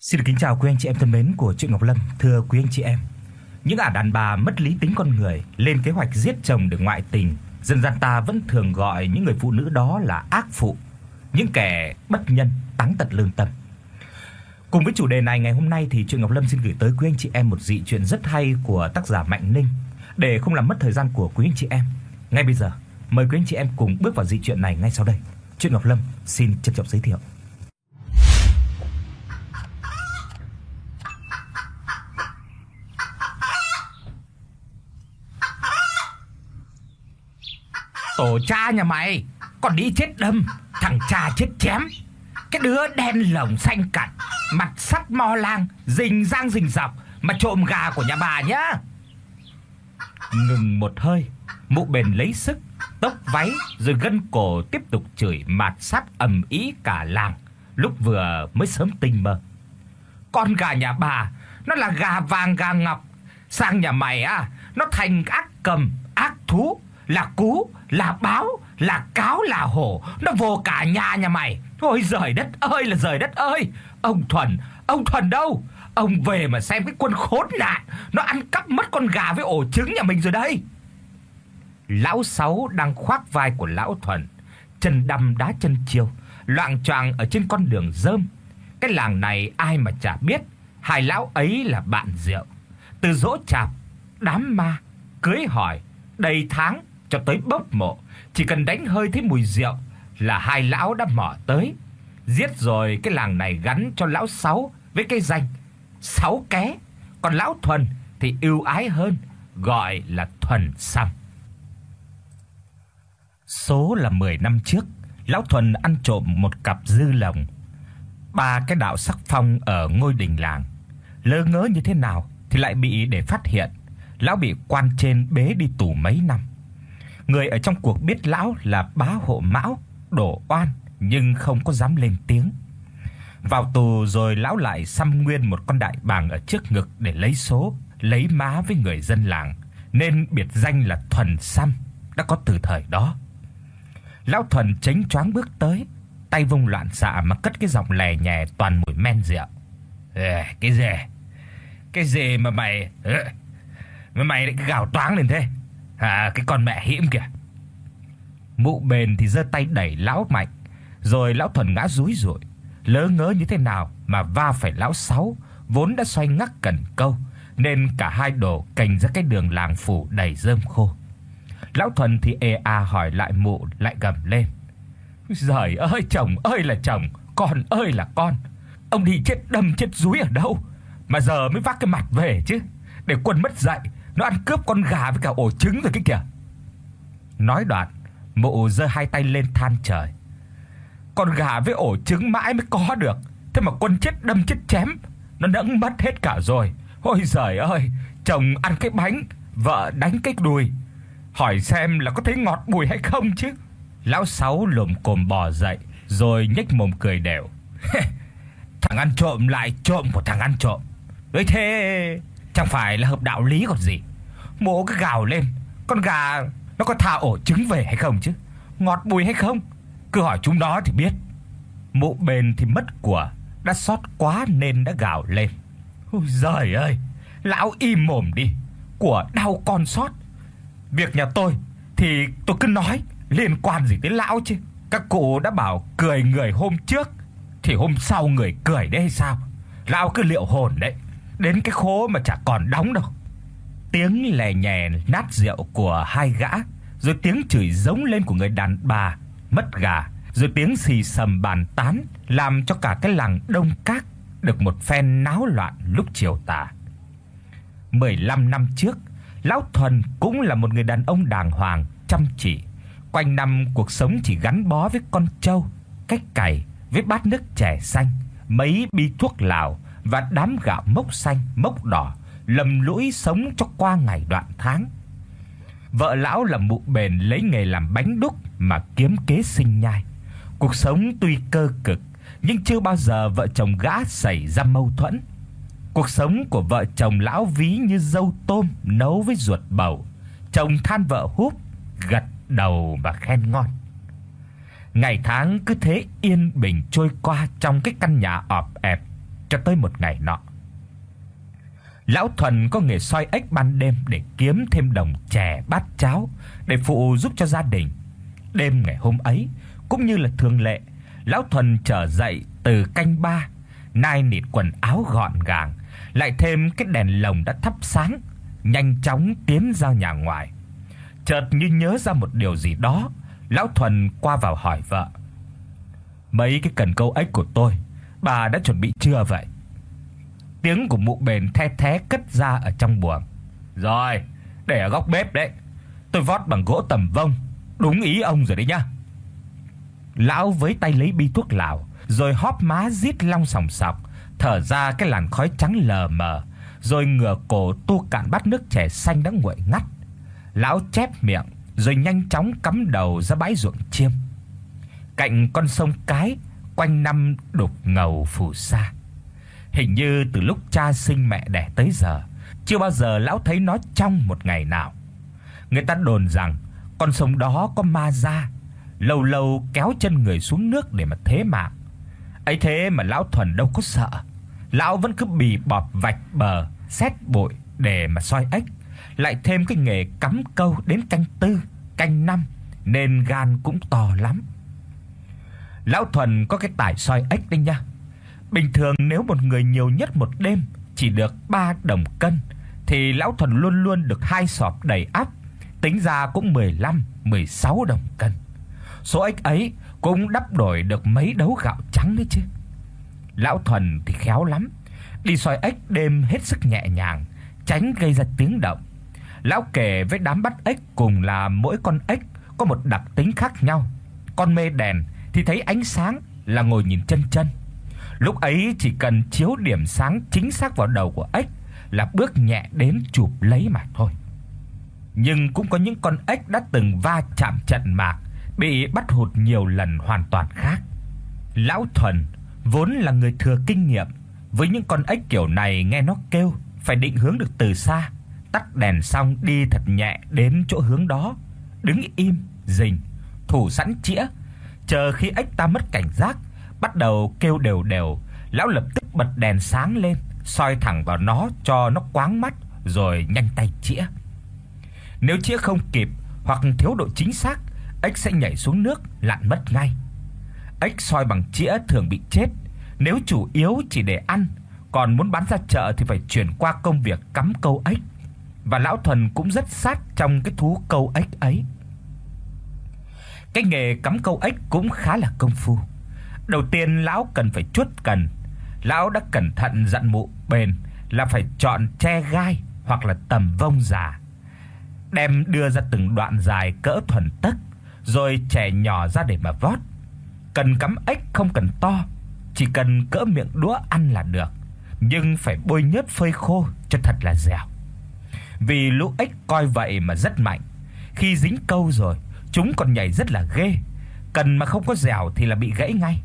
Xin được kính chào quý anh chị em thân mến của truyện Ngọc Lâm, thưa quý anh chị em. Những ả đàn bà mất lý tính con người, lên kế hoạch giết chồng để ngoại tình, dân gian ta vẫn thường gọi những người phụ nữ đó là ác phụ, những kẻ bất nhân, táng tận lương tâm. Cùng với chủ đề này ngày hôm nay thì truyện Ngọc Lâm xin gửi tới quý anh chị em một dị truyện rất hay của tác giả Mạnh Ninh. Để không làm mất thời gian của quý anh chị em, ngay bây giờ mời quý anh chị em cùng bước vào dị truyện này ngay sau đây. Truyện Ngọc Lâm xin trân trọng giới thiệu. Tổ cha nhà mày. Còn đi chết đâm Thằng cha chết chém. Cái đứa đen lồng xanh cặn Mặt sắt mo lang Rình rang rình dọc Mà trộm gà của nhà bà nhá. Ngừng một hơi, Mụ Bền lấy sức, tốc váy rồi gân cổ tiếp tục chửi mạt sắt ầm ĩ cả làng, lúc vừa mới sớm tinh mơ. Con gà nhà bà Nó là gà vàng gà ngọc. Sang nhà mày à Nó thành ác cầm Ác thú là cú Là báo Là cáo là hổ. Nó vô cả nhà nhà mày. Thôi giời đất ơi là giời đất ơi. Ông Thuần Ông Thuần đâu? Ông về mà xem cái quân khốn nạn. Nó ăn cắp mất con gà với ổ trứng nhà mình rồi đây. Lão Sáu đang khoác vai của lão Thuần, chân đâm đá chân chiêu, loạng choạng ở trên con đường rơm. Cái làng này ai mà chả biết, hai lão ấy là bạn rượu. Từ dỗ chạp, đám ma, cưới hỏi, đầy tháng cho tới bốc mộ, chỉ cần đánh hơi thấy mùi rượu là hai lão đã mò tới. Giết rồi cái làng này gắn cho lão Sáu với cái danh Sáu ké, còn lão Thuần thì ưu ái hơn, gọi là Thuần Sâm. Số là 10 năm trước, lão Thuần ăn trộm một cặp dư lồng. Ba cái đạo sắc phong ở ngôi đình làng. Lơ ngớ như thế nào thì lại bị để phát hiện, lão bị quan trên bế đi tù mấy năm. Người ở trong cuộc biết lão là bá hộ Mão, đổ oan nhưng không có dám lên tiếng. Vào tù rồi lão lại xăm nguyên một con đại bàng ở trước ngực để lấy số, lấy má với người dân làng, nên biệt danh là Thuần Xăm đã có từ thời đó. Lão Thuần chánh choáng bước tới, tay vung loạn xạ mà cất cái giọng lè nhè toàn mùi men rượu. Ê, cái gì? Cái gì mà mày mà mày lại gào toáng lên thế? À cái con mẹ hiểm kìa. Mụ bền thì giơ tay đẩy lão mạnh, rồi lão Thuần ngã rúi rụi, lỡ ngớ như thế nào mà va phải lão Sáu, vốn đã xoay ngắc cần câu, nên cả hai đổ cành ra cái đường làng phủ đầy rơm khô. Lão Thuần thì ê a hỏi lại mụ lại gầm lên. Giời ơi chồng ơi là chồng, con ơi là con. Ông đi chết đâm chết rúi ở đâu mà giờ mới vác cái mặt về chứ. Để quân mất dạy, nó ăn cướp con gà với cả ổ trứng rồi cái kìa. Nói đoạn, mụ giơ hai tay lên than trời. Con gà với ổ trứng mãi mới có được, thế mà quân chết đâm chết chém, nó nẫng mất hết cả rồi. Ôi giời ơi, chồng ăn cái bánh, vợ đánh cái đùi. Hỏi xem là có thấy ngọt bùi hay không chứ. Lão Sáu lồm cồm bò dậy, rồi nhếch mồm cười đều. thằng ăn trộm lại trộm của thằng ăn trộm. Đấy thế chẳng phải là hợp đạo lý còn gì. Mộ cái gào lên, con gà nó có tha ổ trứng về hay không chứ? Ngọt bùi hay không? Cứ hỏi chúng nó thì biết. Mộ bền thì mất của, đã sót quá nên đã gào lên. Ôi giời ơi, lão im mồm đi, của đau con sót. Việc nhà tôi thì tôi cứ nói, liên quan gì tới lão chứ? Các cụ đã bảo cười người hôm trước thì hôm sau người cười đấy hay sao? Lão cứ liệu hồn đấy, đến cái khố mà chả còn đóng đâu. Tiếng lè nhè nát rượu của hai gã, rồi tiếng chửi giống lên của người đàn bà mất gà, rồi tiếng xì xầm bàn tán làm cho cả cái làng Đông Các được một phen náo loạn lúc chiều tà. 15 năm trước, lão Thuần cũng là một người đàn ông đàng hoàng, chăm chỉ, quanh năm cuộc sống chỉ gắn bó với con trâu, cách cày, với bát nước chè xanh, mấy bi thuốc lào và đám gạo mốc xanh, mốc đỏ, lầm lũi sống cho qua ngày đoạn tháng. Vợ lão là mụ bền lấy nghề làm bánh đúc mà kiếm kế sinh nhai. Cuộc sống tuy cơ cực nhưng chưa bao giờ vợ chồng gã xảy ra mâu thuẫn. Cuộc sống của vợ chồng lão ví như dâu tôm nấu với ruột bầu. Chồng than vợ húp, gật đầu và khen ngon. Ngày tháng cứ thế yên bình trôi qua trong cái căn nhà ọp ẹp. cho tới một ngày nọ. Lão Thuần có nghề soi ếch ban đêm để kiếm thêm đồng chè bát cháo để phụ giúp cho gia đình. Đêm ngày hôm ấy, cũng như là thường lệ, lão Thuần trở dậy từ canh ba, nai nịt quần áo gọn gàng, lại thêm cái đèn lồng đã thắp sáng, nhanh chóng tiến ra nhà ngoài. Chợt như nhớ ra một điều gì đó, lão Thuần qua vào hỏi vợ: "Mấy cái cần câu ếch của tôi, bà đã chuẩn bị chưa vậy?" Tiếng của mụ bền the thé cất ra ở trong buồng. "Rồi, để ở góc bếp đấy. Tôi vót bằng gỗ tầm vông, đúng ý ông rồi đấy nhá." Lão với tay lấy bi thuốc lào, rồi hóp má rít long sòng sọc, thở ra cái làn khói trắng lờ mờ, rồi ngửa cổ tu cạn bát nước chè xanh đã nguội ngắt. Lão chép miệng, rồi nhanh chóng cắm đầu ra bãi ruộng chiêm. Cạnh con sông cái, quanh năm đục ngầu phù sa. Hình như từ lúc cha sinh mẹ đẻ tới giờ, chưa bao giờ lão thấy nó trong một ngày nào. Người ta đồn rằng con sông đó có ma ra, lâu lâu kéo chân người xuống nước để mà thế mạng. Ấy thế mà lão thuần đâu có sợ. Lão vẫn cứ bì bọp vạch bờ, xét bụi để mà soi ếch, lại thêm cái nghề cắm câu đến canh tư, canh năm nên gan cũng to lắm. Lão thuần có cái tài soi ếch đấy nha. Bình thường nếu một người nhiều nhất một đêm chỉ được 3 đồng cân thì lão thuần luôn luôn được hai sọp đầy ắp, tính ra cũng 15, 16 đồng cân. Số ếch ấy cũng đắp đổi được mấy đấu gạo trắng đấy chứ. Lão thuần thì khéo lắm, đi soi ếch đêm hết sức nhẹ nhàng, tránh gây ra tiếng động. Lão kể với đám bắt ếch cùng là mỗi con ếch có một đặc tính khác nhau. Con mê đèn thì thấy ánh sáng là ngồi nhìn chân chân. Lúc ấy chỉ cần chiếu điểm sáng chính xác vào đầu của ếch là bước nhẹ đến chụp lấy mà thôi. Nhưng cũng có những con ếch đã từng va chạm trận mạc, bị bắt hụt nhiều lần hoàn toàn khác. Lão Thuần vốn là người thừa kinh nghiệm, với những con ếch kiểu này nghe nó kêu phải định hướng được từ xa, tắt đèn xong đi thật nhẹ đến chỗ hướng đó, đứng im, rình, thủ sẵn chĩa, chờ khi ếch ta mất cảnh giác, bắt đầu kêu đều đều, lão lập tức bật đèn sáng lên, soi thẳng vào nó cho nó quáng mắt rồi nhanh tay chĩa. Nếu chĩa không kịp hoặc thiếu độ chính xác, ếch sẽ nhảy xuống nước lặn mất ngay. Ếch soi bằng chĩa thường bị chết, nếu chủ yếu chỉ để ăn, còn muốn bán ra chợ thì phải chuyển qua công việc cắm câu ếch. Và lão Thuần cũng rất sát trong cái thú câu ếch ấy. Cái nghề cắm câu ếch cũng khá là công phu. Đầu tiên lão cần phải chuốt cần. Lão đã cẩn thận dặn mụ bền là phải chọn tre gai hoặc là tầm vông già. Đem đưa ra từng đoạn dài cỡ thuần tấc, rồi chẻ nhỏ ra để mà vót. Cần cắm ếch không cần to, chỉ cần cỡ miệng đũa ăn là được, nhưng phải bôi nhớt phơi khô cho thật là dẻo. Vì lũ ếch coi vậy mà rất mạnh, khi dính câu rồi, chúng còn nhảy rất là ghê, cần mà không có dẻo thì là bị gãy ngay.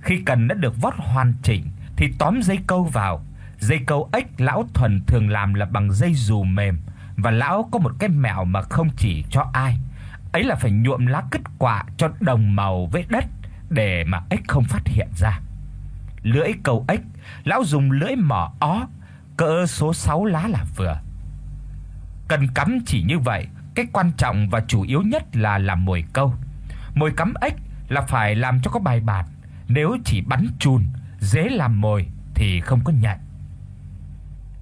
Khi cần đã được vót hoàn chỉnh thì tóm dây câu vào. Dây câu ếch lão thuần thường làm là bằng dây dù mềm và lão có một cái mẹo mà không chỉ cho ai. Ấy là phải nhuộm lá kết quạ cho đồng màu với đất để mà ếch không phát hiện ra. Lưỡi câu ếch, lão dùng lưỡi mỏ ó, cỡ số 6 lá là vừa. Cần cắm chỉ như vậy, cái quan trọng và chủ yếu nhất là làm mồi câu. Mồi cắm ếch là phải làm cho có bài bản, nếu chỉ bắn chùn, dễ làm mồi thì không có nhạy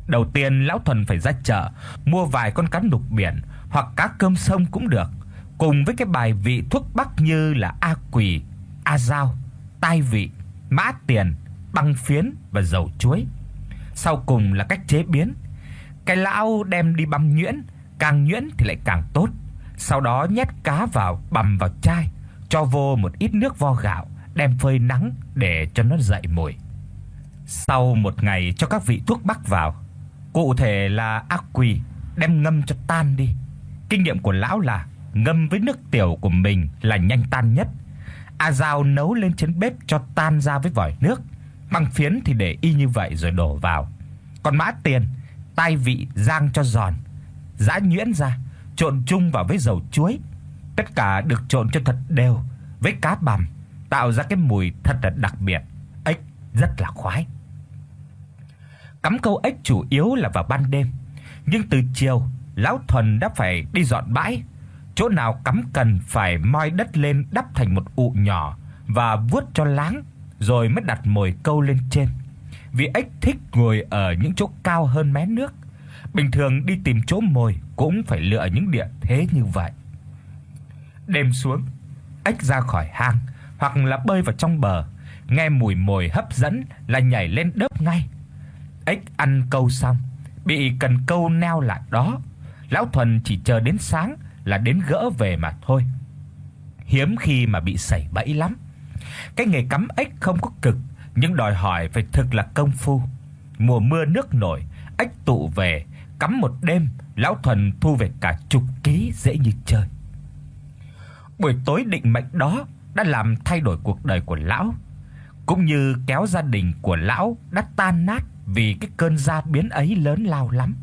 Đầu tiên lão thuần phải ra chợ mua vài con cá nục biển hoặc cá cơm sông cũng được, cùng với cái bài vị thuốc bắc như là a quỷ, a dao, tai vị, mã tiền, băng phiến và dầu chuối. Sau cùng là cách chế biến. Cái lão đem đi băm nhuyễn, càng nhuyễn thì lại càng tốt. Sau đó nhét cá vào bằm vào chai, cho vô một ít nước vo gạo, đem phơi nắng để cho nó dậy mùi. Sau một ngày cho các vị thuốc bắc vào, cụ thể là ác quỷ đem ngâm cho tan đi. Kinh nghiệm của lão là ngâm với nước tiểu của mình là nhanh tan nhất. A dao nấu lên trên bếp cho tan ra với vòi nước. Bằng phiến thì để y như vậy rồi đổ vào. Còn mã tiền, tai vị rang cho giòn, giã nhuyễn ra, trộn chung vào với dầu chuối. Tất cả được trộn cho thật đều với cá bằm, tạo ra cái mùi thật là đặc biệt. Ếch rất là khoái. Cắm câu ếch chủ yếu là vào ban đêm, nhưng từ chiều, lão Thuần đã phải đi dọn bãi. Chỗ nào cắm cần phải moi đất lên đắp thành một ụ nhỏ và vuốt cho láng, rồi mới đặt mồi câu lên trên. Vì ếch thích ngồi ở những chỗ cao hơn mé nước. Bình thường đi tìm chỗ mồi cũng phải lựa những địa thế như vậy. Đêm xuống, ếch ra khỏi hang hoặc là bơi vào trong bờ, nghe mùi mồi hấp dẫn là nhảy lên đớp ngay. Ếch ăn câu xong, bị cần câu neo lại đó. Lão Thuần chỉ chờ đến sáng là đến gỡ về mà thôi. Hiếm khi mà bị sẩy bẫy lắm. Cái nghề cắm ếch không có cực, nhưng đòi hỏi phải thực là công phu. Mùa mưa nước nổi, ếch tụ về, cắm một đêm, lão Thuần thu về cả chục ký dễ như chơi. Buổi tối định mệnh đó đã làm thay đổi cuộc đời của lão, cũng như kéo gia đình của lão đã tan nát vì cái cơn gia biến ấy lớn lao lắm.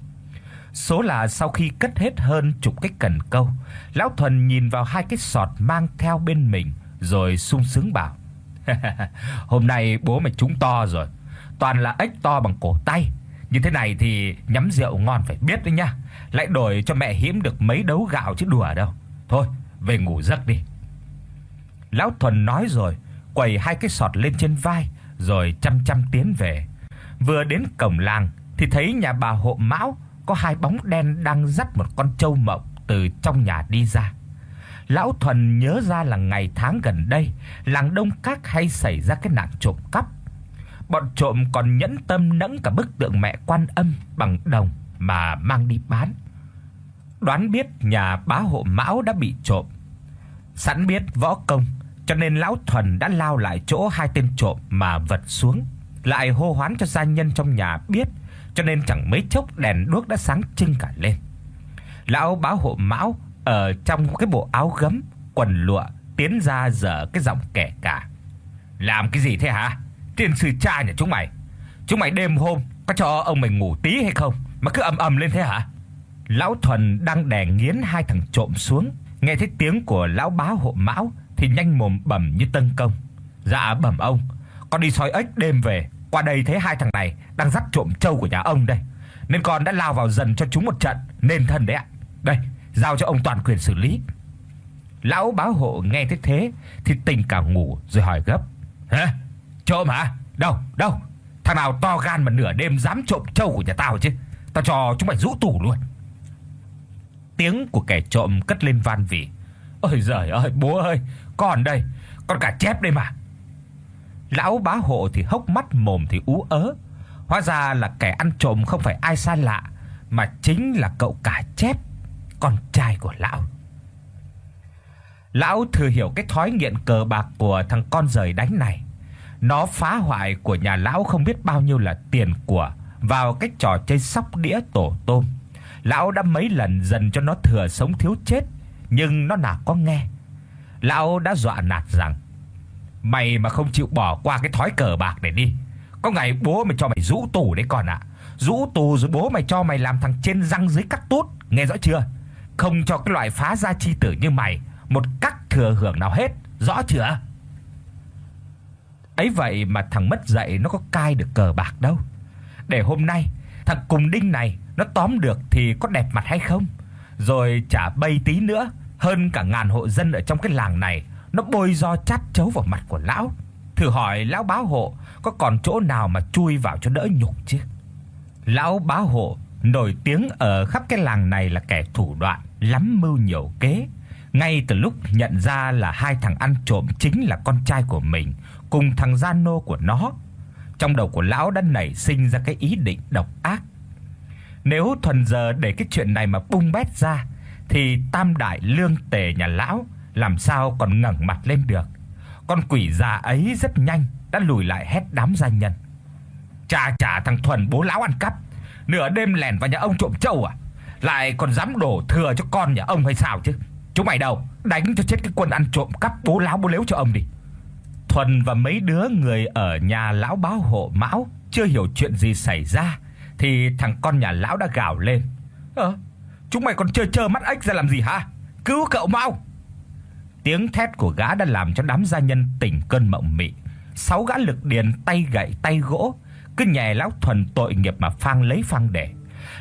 Số là sau khi cất hết hơn chục cái cần câu, lão Thuần nhìn vào hai cái sọt mang theo bên mình rồi sung sướng bảo: "Hôm nay bố mày trúng to rồi, toàn là ếch to bằng cổ tay, như thế này thì nhắm rượu ngon phải biết đấy nhá, lại đổi cho mẹ hiếm được mấy đấu gạo chứ đùa đâu. Thôi, về ngủ giấc đi." Lão Thuần nói rồi, quầy hai cái sọt lên trên vai rồi chăm chăm tiến về. Vừa đến cổng làng thì thấy nhà bà Hộ Mão có hai bóng đen đang dắt một con trâu mộng từ trong nhà đi ra. Lão Thuần nhớ ra là ngày tháng gần đây, làng Đông Các hay xảy ra cái nạn trộm cắp. Bọn trộm còn nhẫn tâm nẫng cả bức tượng mẹ Quan Âm bằng đồng mà mang đi bán. Đoán biết nhà bá hộ Mão đã bị trộm. Sẵn biết võ công, cho nên lão Thuần đã lao lại chỗ hai tên trộm mà vật xuống, lại hô hoán cho gia nhân trong nhà biết, cho nên chẳng mấy chốc đèn đuốc đã sáng trưng cả lên. Lão báo hộ Mão ở trong cái bộ áo gấm, quần lụa tiến ra giở cái giọng kẻ cả. Làm cái gì thế hả? Tiên sư cha nhà chúng mày. Chúng mày đêm hôm có cho ông mày ngủ tí hay không mà cứ ầm ầm lên thế hả? Lão Thuần đang đè nghiến hai thằng trộm xuống, nghe thấy tiếng của lão bá hộ Mão thì nhanh mồm bẩm như tân công. Dạ bẩm ông, con đi soi ếch đêm về, qua đây thấy hai thằng này đang dắt trộm trâu của nhà ông đây, nên con đã lao vào dần cho chúng một trận nên thân đấy ạ. Đây, giao cho ông toàn quyền xử lý. Lão báo hộ nghe thế thế thì tỉnh cả ngủ rồi hỏi gấp: "Hả? Trộm hả? Đâu? Đâu? Thằng nào to gan mà nửa đêm dám trộm trâu của nhà tao chứ? Tao cho chúng mày rũ tủ luôn." Tiếng của kẻ trộm cất lên van vỉ. "Ôi giời ơi, bố ơi, còn đây, con cả chép đây mà." Lão bá hộ thì hốc mắt mồm thì ú ớ. Hóa ra là kẻ ăn trộm không phải ai xa lạ, mà chính là cậu cả chép, con trai của lão. Lão thừa hiểu cái thói nghiện cờ bạc của thằng con rời đánh này. Nó phá hoại của nhà lão không biết bao nhiêu là tiền của vào cái trò chơi sóc đĩa tổ tôm. Lão đã mấy lần dần cho nó thừa sống thiếu chết, nhưng nó nào có nghe. Lão đã dọa nạt rằng: "Mày mà không chịu bỏ qua cái thói cờ bạc này đi, có ngày bố mày cho mày rũ tù đấy con ạ. À. Rũ tù rồi bố mày cho mày làm thằng trên răng dưới cắt tốt, nghe rõ chưa? Không cho cái loại phá gia chi tử như mày một cắt thừa hưởng nào hết, rõ chưa?" Ấy vậy mà thằng mất dạy nó có cai được cờ bạc đâu. Để hôm nay thằng cùng đinh này nó tóm được thì có đẹp mặt hay không? Rồi chả bay tí nữa, hơn cả ngàn hộ dân ở trong cái làng này, nó bôi do chát chấu vào mặt của lão. Thử hỏi lão bá hộ có còn chỗ nào mà chui vào cho đỡ nhục chứ? Lão bá hộ nổi tiếng ở khắp cái làng này là kẻ thủ đoạn, lắm mưu nhiều kế. Ngay từ lúc nhận ra là hai thằng ăn trộm chính là con trai của mình cùng thằng gian nô của nó, trong đầu của lão đã nảy sinh ra cái ý định độc ác. Nếu thuần giờ để cái chuyện này mà bung bét ra thì Tam đại lương tề nhà lão làm sao còn ngẩng mặt lên được. Con quỷ già ấy rất nhanh đã lùi lại hét đám gia nhân. Chà chà thằng thuần bố lão ăn cắp, nửa đêm lẻn vào nhà ông trộm trâu à? Lại còn dám đổ thừa cho con nhà ông hay sao chứ? Chúng mày đâu, đánh cho chết cái quân ăn trộm cắp bố lão bố lếu cho ông đi. Thuần và mấy đứa người ở nhà lão báo hộ Mão chưa hiểu chuyện gì xảy ra thì thằng con nhà lão đã gào lên. "Ơ, chúng mày còn trơ trơ mắt ếch ra làm gì hả? Cứu cậu mau!" Tiếng thét của gã đã làm cho đám gia nhân tỉnh cơn mộng mị. Sáu gã lực điền tay gậy tay gỗ, cứ nhè lão Thuần tội nghiệp mà phang lấy phang để.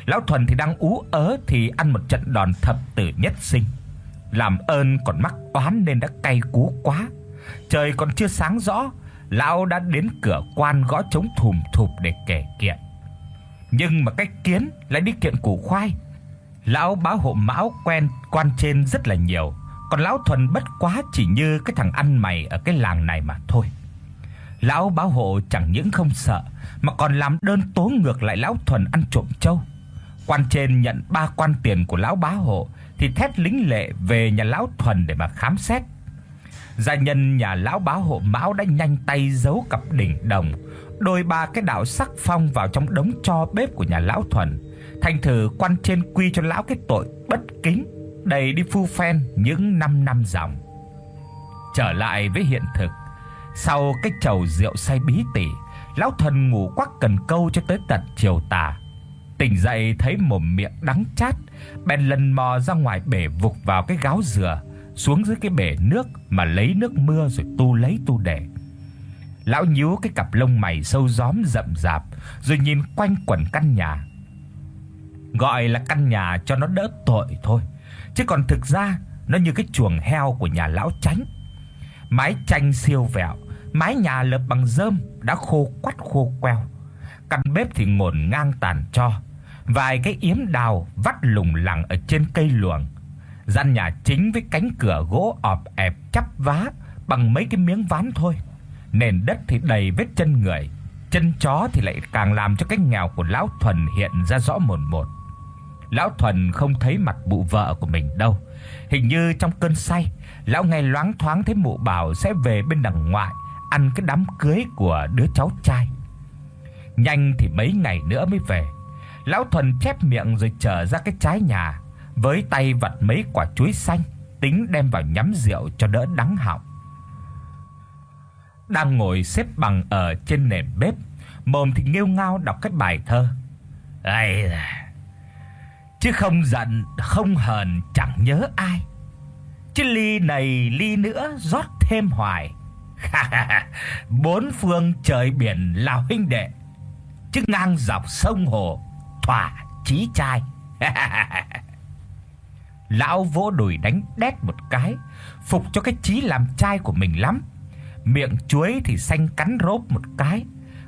Lão Thuần thì đang ú ớ thì ăn một trận đòn thập tử nhất sinh. Làm ơn còn mắc oán nên đã cay cú quá. Trời còn chưa sáng rõ, lão đã đến cửa quan gõ trống thùm thụp để kể kiện. Nhưng mà cách kiến lại đi kiện củ khoai. Lão báo hộ mão quen quan trên rất là nhiều, còn lão thuần bất quá chỉ như cái thằng ăn mày ở cái làng này mà thôi. Lão báo hộ chẳng những không sợ mà còn làm đơn tố ngược lại lão thuần ăn trộm trâu. Quan trên nhận ba quan tiền của lão bá hộ thì thét lính lệ về nhà lão thuần để mà khám xét. Gia nhân nhà lão bá hộ Mão đã nhanh tay giấu cặp đỉnh đồng, đôi ba cái đạo sắc phong vào trong đống tro bếp của nhà lão thuần. Thành thử quan trên quy cho lão cái tội bất kính, đầy đi phu phen những năm năm dòng. Trở lại với hiện thực, sau cái chầu rượu say bí tỉ, lão thần ngủ quắc cần câu cho tới tận chiều tà. Tỉnh dậy thấy mồm miệng đắng chát, bèn lần mò ra ngoài bể vục vào cái gáo dừa, xuống dưới cái bể nước mà lấy nước mưa rồi tu lấy tu để. Lão nhíu cái cặp lông mày sâu gióm rậm rạp, rồi nhìn quanh quẩn căn nhà. Gọi là căn nhà cho nó đỡ tội thôi, chứ còn thực ra nó như cái chuồng heo của nhà lão Tránh. Mái tranh siêu vẹo, mái nhà lợp bằng rơm đã khô quắt khô queo. Căn bếp thì ngổn ngang tàn tro, vài cái yếm đào vắt lủng lẳng ở trên cây luồng. Gian nhà chính với cánh cửa gỗ ọp ẹp chắp vá bằng mấy cái miếng ván thôi. Nền đất thì đầy vết chân người, chân chó thì lại càng làm cho cái nghèo của lão Thuần hiện ra rõ mồn một. Lão Thuần không thấy mặt mụ vợ của mình đâu. Hình như trong cơn say, lão nghe loáng thoáng thấy mụ bảo sẽ về bên đằng ngoại ăn cái đám cưới của đứa cháu trai. Nhanh thì mấy ngày nữa mới về. Lão Thuần chép miệng rồi trở ra cái trái nhà, với tay vặt mấy quả chuối xanh, tính đem vào nhắm rượu cho đỡ đắng họng. Đang ngồi xếp bằng ở trên nền bếp, mồm thì nghêu ngao đọc cái bài thơ. Ai chứ không giận, không hờn chẳng nhớ ai. Chứ ly này ly nữa rót thêm hoài. Bốn phương trời biển là huynh đệ, chứ ngang dọc sông hồ thỏa chí trai. Lão vỗ đùi đánh đét một cái, phục cho cái chí làm trai của mình lắm. Miệng chuối thì xanh cắn rốp một cái,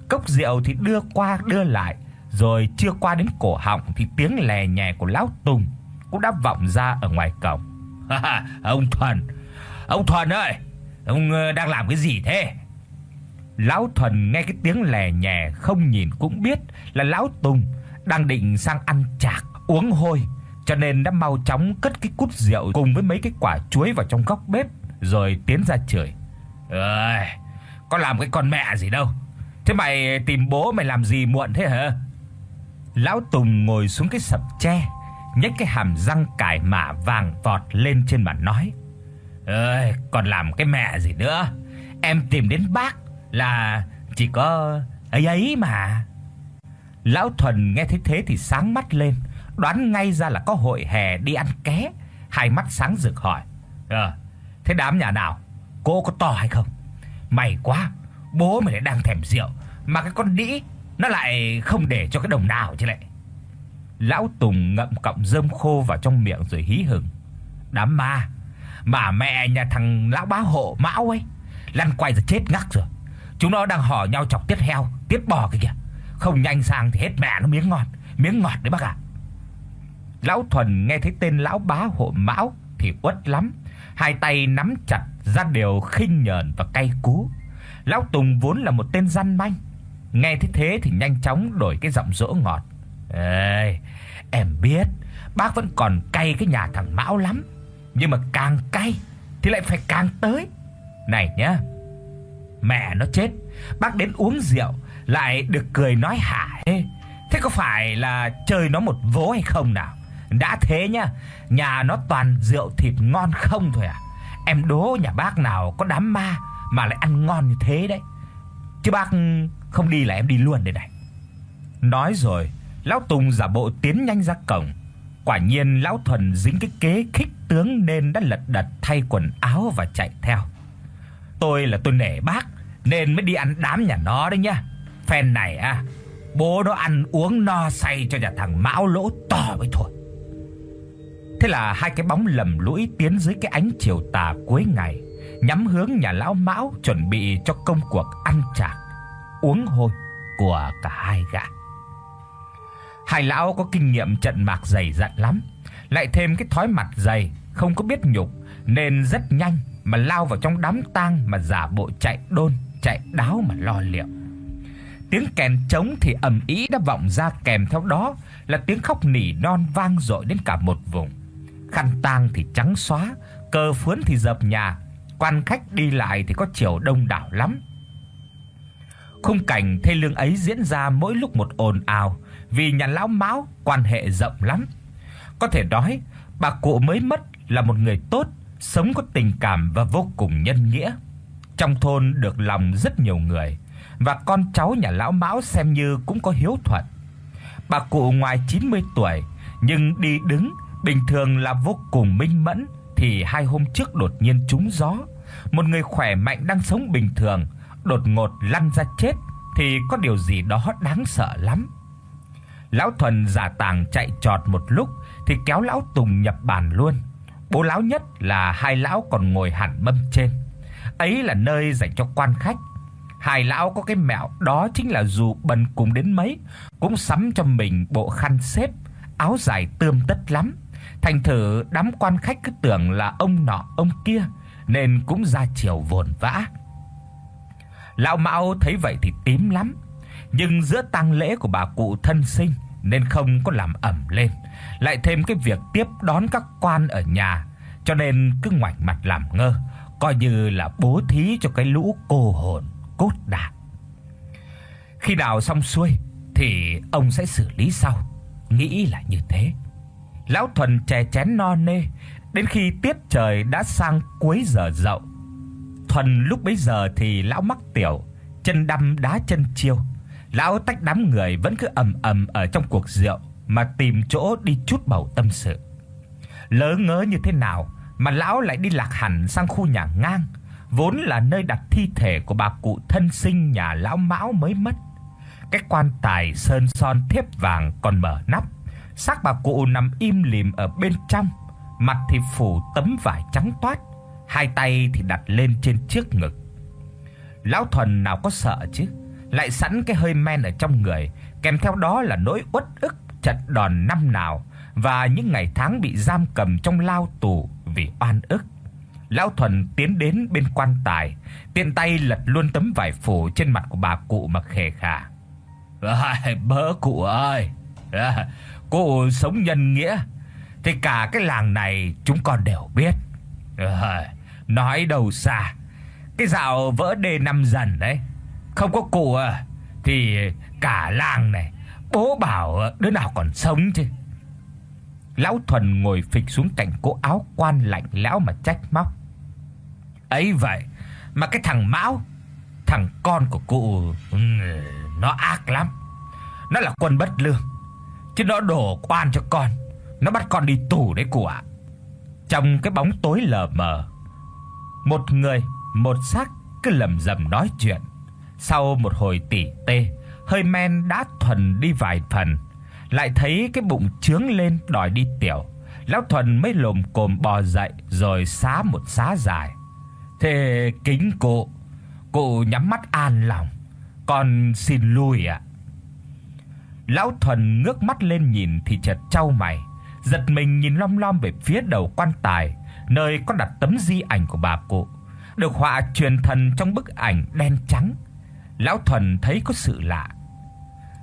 cốc rượu thì đưa qua đưa lại, rồi chưa qua đến cổ họng thì tiếng lè nhè của lão Tùng cũng đã vọng ra ở ngoài cổng. ông Thuần, ông Thuần ơi, ông ờ, đang làm cái gì thế? Lão Thuần nghe cái tiếng lè nhè không nhìn cũng biết là lão Tùng đang định sang ăn chạc, uống hôi, cho nên đã mau chóng cất cái cút rượu cùng với mấy cái quả chuối vào trong góc bếp rồi tiến ra chửi. "Ơi, có làm cái con mẹ gì đâu. Thế mày tìm bố mày làm gì muộn thế hả?" Lão Tùng ngồi xuống cái sập tre, nhếch cái hàm răng cải mạ vàng vọt lên trên bàn nói: "Ơi, còn làm cái mẹ gì nữa? Em tìm đến bác là chỉ có ấy ấy mà." Lão Thuần nghe thấy thế thì sáng mắt lên, đoán ngay ra là có hội hè đi ăn ké, hai mắt sáng rực hỏi: "Ờ, thế đám nhà nào? Cô có to hay không? May quá, bố mày lại đang thèm rượu, mà cái con đĩ nó lại không để cho cái đồng nào chứ lại." Lão Tùng ngậm cọng rơm khô vào trong miệng rồi hí hửng. "Đám ma, mà mẹ nhà thằng lão bá hộ Mão ấy, lăn quay rồi chết ngắc rồi. Chúng nó đang hò nhau chọc tiết heo, tiết bò kìa." không nhanh sang thì hết mẹ nó miếng ngon, miếng ngọt đấy bác ạ. Lão Thuần nghe thấy tên lão bá hộ Mão thì uất lắm, hai tay nắm chặt ra đều khinh nhờn và cay cú. Lão Tùng vốn là một tên gian manh, nghe thế thế thì nhanh chóng đổi cái giọng dỗ ngọt. "Ê, em biết, bác vẫn còn cay cái nhà thằng Mão lắm, nhưng mà càng cay thì lại phải càng tới. Này nhá, mẹ nó chết, bác đến uống rượu lại được cười nói hả ê. Thế có phải là chơi nó một vố hay không nào? Đã thế nhá, nhà nó toàn rượu thịt ngon không thôi à. Em đố nhà bác nào có đám ma mà lại ăn ngon như thế đấy. Chứ bác không đi là em đi luôn đây này. Nói rồi, lão Tùng giả bộ tiến nhanh ra cổng. Quả nhiên lão Thuần dính cái kế khích tướng nên đã lật đật thay quần áo và chạy theo. Tôi là tôi nể bác nên mới đi ăn đám nhà nó đấy nhá phen này à, Bố nó ăn uống no say cho nhà thằng Mão lỗ to mới thôi. Thế là hai cái bóng lầm lũi tiến dưới cái ánh chiều tà cuối ngày, nhắm hướng nhà lão Mão chuẩn bị cho công cuộc ăn chạc, uống hôi của cả hai gã. Hai lão có kinh nghiệm trận mạc dày dặn lắm, lại thêm cái thói mặt dày, không có biết nhục nên rất nhanh mà lao vào trong đám tang mà giả bộ chạy đôn, chạy đáo mà lo liệu. Tiếng kèn trống thì ầm ĩ đã vọng ra kèm theo đó là tiếng khóc nỉ non vang dội đến cả một vùng. Khăn tang thì trắng xóa, cờ phướn thì dập nhà, quan khách đi lại thì có chiều đông đảo lắm. Khung cảnh thê lương ấy diễn ra mỗi lúc một ồn ào, vì nhà lão Mão quan hệ rộng lắm. Có thể nói, bà cụ mới mất là một người tốt, sống có tình cảm và vô cùng nhân nghĩa. Trong thôn được lòng rất nhiều người và con cháu nhà lão Mão xem như cũng có hiếu thuận. Bà cụ ngoài 90 tuổi nhưng đi đứng bình thường là vô cùng minh mẫn thì hai hôm trước đột nhiên trúng gió, một người khỏe mạnh đang sống bình thường đột ngột lăn ra chết thì có điều gì đó đáng sợ lắm. Lão Thuần giả tàng chạy trọt một lúc thì kéo lão Tùng nhập bàn luôn. Bố lão nhất là hai lão còn ngồi hẳn mâm trên. Ấy là nơi dành cho quan khách. Hai lão có cái mẹo đó chính là dù bần cùng đến mấy cũng sắm cho mình bộ khăn xếp, áo dài tươm tất lắm. Thành thử đám quan khách cứ tưởng là ông nọ ông kia nên cũng ra chiều vồn vã. Lão Mão thấy vậy thì tím lắm, nhưng giữa tang lễ của bà cụ thân sinh nên không có làm ẩm lên, lại thêm cái việc tiếp đón các quan ở nhà, cho nên cứ ngoảnh mặt làm ngơ, coi như là bố thí cho cái lũ cô hồn cốt đạc. Khi nào xong xuôi thì ông sẽ xử lý sau, nghĩ là như thế. Lão Thuần chè chén no nê, đến khi tiết trời đã sang cuối giờ dậu. Thuần lúc bấy giờ thì lão mắc tiểu, chân đâm đá chân chiêu. Lão tách đám người vẫn cứ ầm ầm ở trong cuộc rượu mà tìm chỗ đi chút bầu tâm sự. Lỡ ngớ như thế nào mà lão lại đi lạc hẳn sang khu nhà ngang, vốn là nơi đặt thi thể của bà cụ thân sinh nhà lão Mão mới mất. Cái quan tài sơn son thiếp vàng còn mở nắp, xác bà cụ nằm im lìm ở bên trong, mặt thì phủ tấm vải trắng toát, hai tay thì đặt lên trên chiếc ngực. Lão Thuần nào có sợ chứ, lại sẵn cái hơi men ở trong người, kèm theo đó là nỗi uất ức trận đòn năm nào và những ngày tháng bị giam cầm trong lao tù vì oan ức. Lão Thuần tiến đến bên quan tài, tiện tay lật luôn tấm vải phủ trên mặt của bà cụ mà khề khà. "Ai, bớ cụ ơi, à, cụ sống nhân nghĩa thì cả cái làng này chúng con đều biết. À, nói đầu xa, cái dạo vỡ đê năm dần đấy, không có cụ à thì cả làng này bố bảo à, đứa nào còn sống chứ. Lão Thuần ngồi phịch xuống cạnh cô áo quan lạnh lẽo mà trách móc. Ấy vậy mà cái thằng Mão, thằng con của cụ ừ, nó ác lắm. Nó là quân bất lương. Chứ nó đổ quan cho con, nó bắt con đi tù đấy cụ ạ. Trong cái bóng tối lờ mờ, một người, một xác cứ lầm rầm nói chuyện. Sau một hồi tỉ tê, hơi men đã thuần đi vài phần, lại thấy cái bụng trướng lên đòi đi tiểu. Lão thuần mới lồm cồm bò dậy rồi xá một xá dài. Thế kính cụ, cụ nhắm mắt an lòng, con xin lui ạ. Lão thuần ngước mắt lên nhìn thì chợt chau mày, giật mình nhìn lom lom về phía đầu quan tài, nơi có đặt tấm di ảnh của bà cụ, được họa truyền thần trong bức ảnh đen trắng. Lão thuần thấy có sự lạ.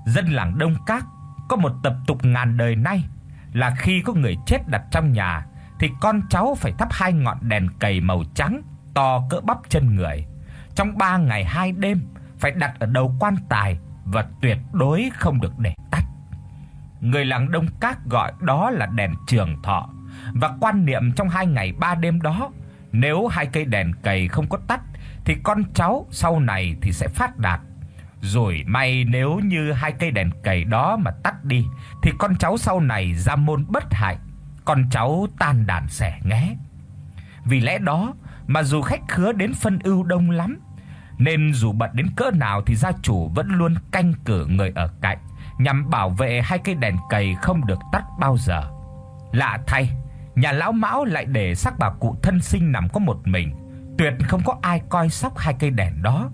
Dân làng Đông Các có một tập tục ngàn đời nay là khi có người chết đặt trong nhà thì con cháu phải thắp hai ngọn đèn cầy màu trắng to cỡ bắp chân người. Trong 3 ngày 2 đêm phải đặt ở đầu quan tài và tuyệt đối không được để tắt. Người làng Đông Các gọi đó là đèn trường thọ và quan niệm trong hai ngày ba đêm đó, nếu hai cây đèn cầy không có tắt thì con cháu sau này thì sẽ phát đạt. Rồi may nếu như hai cây đèn cầy đó mà tắt đi thì con cháu sau này ra môn bất hạnh, con cháu tan đàn xẻ nghé. Vì lẽ đó mà dù khách khứa đến phân ưu đông lắm, nên dù bận đến cỡ nào thì gia chủ vẫn luôn canh cử người ở cạnh nhằm bảo vệ hai cây đèn cầy không được tắt bao giờ. Lạ thay, nhà lão Mão lại để xác bà cụ thân sinh nằm có một mình, tuyệt không có ai coi sóc hai cây đèn đó.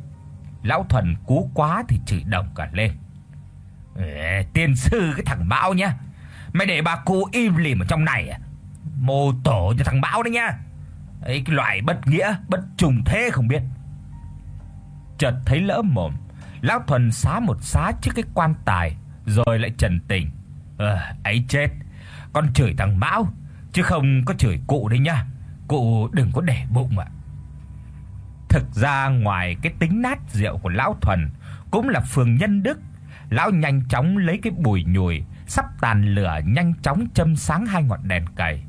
Lão Thuần cú quá thì chửi đồng cả lên. Ê, tiên sư cái thằng Mão nhá. Mày để bà cụ im lìm ở trong này à? Mô tổ cho thằng Mão đấy nha Ấy cái loại bất nghĩa, bất trùng thế không biết. Chợt thấy lỡ mồm, lão Thuần xá một xá trước cái quan tài rồi lại trần tình. Ờ, ấy chết. Con chửi thằng Mão chứ không có chửi cụ đấy nhá. Cụ đừng có để bụng ạ. Thực ra ngoài cái tính nát rượu của lão Thuần cũng là phường nhân đức, lão nhanh chóng lấy cái bùi nhùi sắp tàn lửa nhanh chóng châm sáng hai ngọn đèn cầy.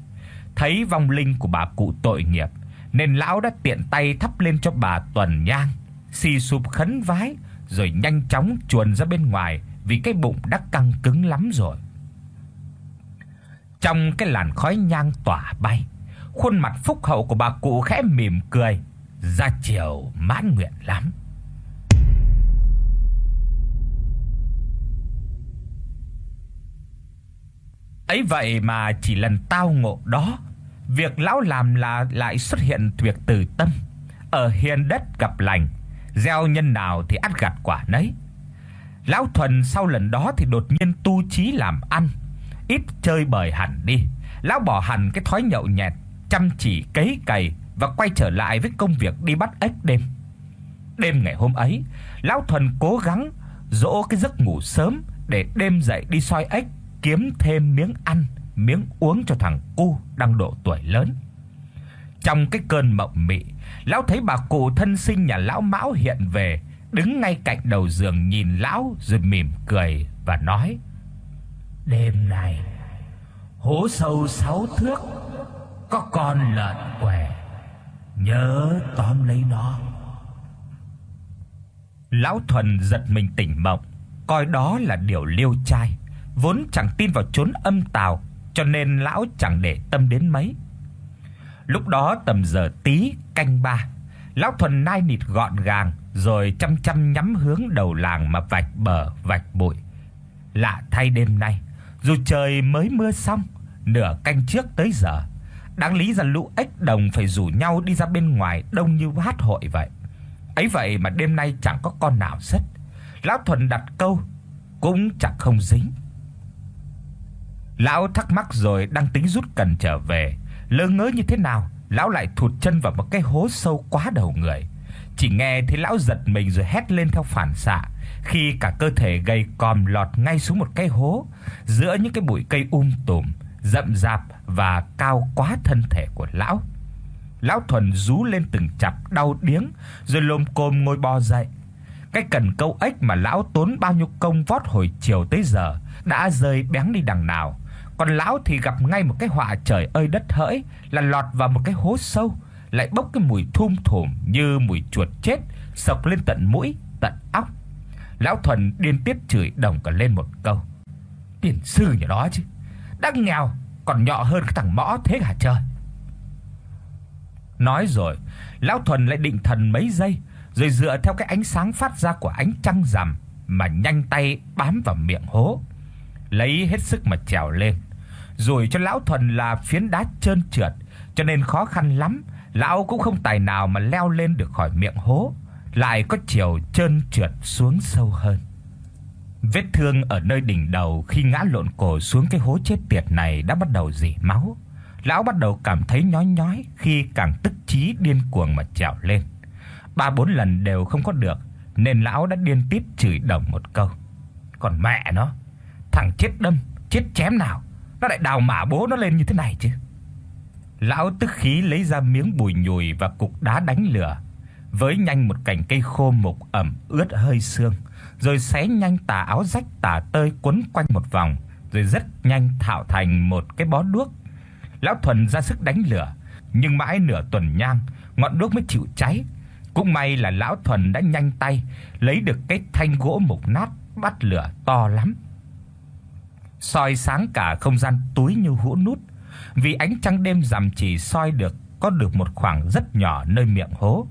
Thấy vong linh của bà cụ tội nghiệp nên lão đã tiện tay thắp lên cho bà tuần nhang, xì sụp khấn vái rồi nhanh chóng chuồn ra bên ngoài vì cái bụng đã căng cứng lắm rồi. Trong cái làn khói nhang tỏa bay, khuôn mặt phúc hậu của bà cụ khẽ mỉm cười, ra chiều mãn nguyện lắm. Ấy vậy mà chỉ lần tao ngộ đó, việc lão làm là lại xuất hiện việc từ tâm. Ở hiền đất gặp lành, gieo nhân nào thì ăn gặt quả nấy. Lão thuần sau lần đó thì đột nhiên tu chí làm ăn, ít chơi bời hẳn đi. Lão bỏ hẳn cái thói nhậu nhẹt, chăm chỉ cấy cày và quay trở lại với công việc đi bắt ếch đêm. Đêm ngày hôm ấy, lão thuần cố gắng dỗ cái giấc ngủ sớm để đêm dậy đi soi ếch kiếm thêm miếng ăn, miếng uống cho thằng cu đang độ tuổi lớn. Trong cái cơn mộng mị, lão thấy bà cụ thân sinh nhà lão Mão hiện về, đứng ngay cạnh đầu giường nhìn lão rồi mỉm cười và nói: "Đêm nay hố sâu sáu thước, có con lợn què, nhớ tóm lấy nó." Lão thuần giật mình tỉnh mộng, coi đó là điều liêu trai, vốn chẳng tin vào chốn âm tào, cho nên lão chẳng để tâm đến mấy. Lúc đó tầm giờ tí canh ba, lão thuần nai nịt gọn gàng rồi chăm chăm nhắm hướng đầu làng mà vạch bờ vạch bụi. Lạ thay đêm nay, dù trời mới mưa xong, nửa canh trước tới giờ, đáng lý ra lũ ếch đồng phải rủ nhau đi ra bên ngoài đông như hát hội vậy. Ấy vậy mà đêm nay chẳng có con nào xuất Lão thuần đặt câu cũng chẳng không dính. Lão thắc mắc rồi đang tính rút cần trở về, lơ ngớ như thế nào, lão lại thụt chân vào một cái hố sâu quá đầu người. Chỉ nghe thấy lão giật mình rồi hét lên theo phản xạ, khi cả cơ thể gầy còm lọt ngay xuống một cái hố giữa những cái bụi cây um tùm, rậm rạp và cao quá thân thể của lão. Lão thuần rú lên từng chập đau điếng, rồi lồm cồm ngồi bò dậy. Cái cần câu ếch mà lão tốn bao nhiêu công vót hồi chiều tới giờ đã rơi bén đi đằng nào còn lão thì gặp ngay một cái họa trời ơi đất hỡi là lọt vào một cái hố sâu, lại bốc cái mùi thum thủm như mùi chuột chết sộc lên tận mũi, tận óc. Lão thuần điên tiết chửi đồng cả lên một câu. Tiền sư nhà đó chứ, đang nghèo còn nhọ hơn cái thằng mõ thế hả trời. Nói rồi, lão thuần lại định thần mấy giây, rồi dựa theo cái ánh sáng phát ra của ánh trăng rằm mà nhanh tay bám vào miệng hố, lấy hết sức mà trèo lên rồi cho lão thuần là phiến đá trơn trượt, cho nên khó khăn lắm, lão cũng không tài nào mà leo lên được khỏi miệng hố, lại có chiều trơn trượt xuống sâu hơn. Vết thương ở nơi đỉnh đầu khi ngã lộn cổ xuống cái hố chết tiệt này đã bắt đầu rỉ máu. Lão bắt đầu cảm thấy nhói nhói khi càng tức chí điên cuồng mà trèo lên. Ba bốn lần đều không có được, nên lão đã điên tiết chửi đồng một câu. Còn mẹ nó, thằng chết đâm, chết chém nào, nó lại đào mả bố nó lên như thế này chứ. Lão tức khí lấy ra miếng bùi nhùi và cục đá đánh lửa, với nhanh một cành cây khô mục ẩm ướt hơi xương, rồi xé nhanh tà áo rách tà tơi quấn quanh một vòng, rồi rất nhanh thạo thành một cái bó đuốc. Lão thuần ra sức đánh lửa, nhưng mãi nửa tuần nhang, ngọn đuốc mới chịu cháy. Cũng may là lão thuần đã nhanh tay lấy được cái thanh gỗ mục nát bắt lửa to lắm soi sáng cả không gian tối như hũ nút, vì ánh trăng đêm rằm chỉ soi được có được một khoảng rất nhỏ nơi miệng hố.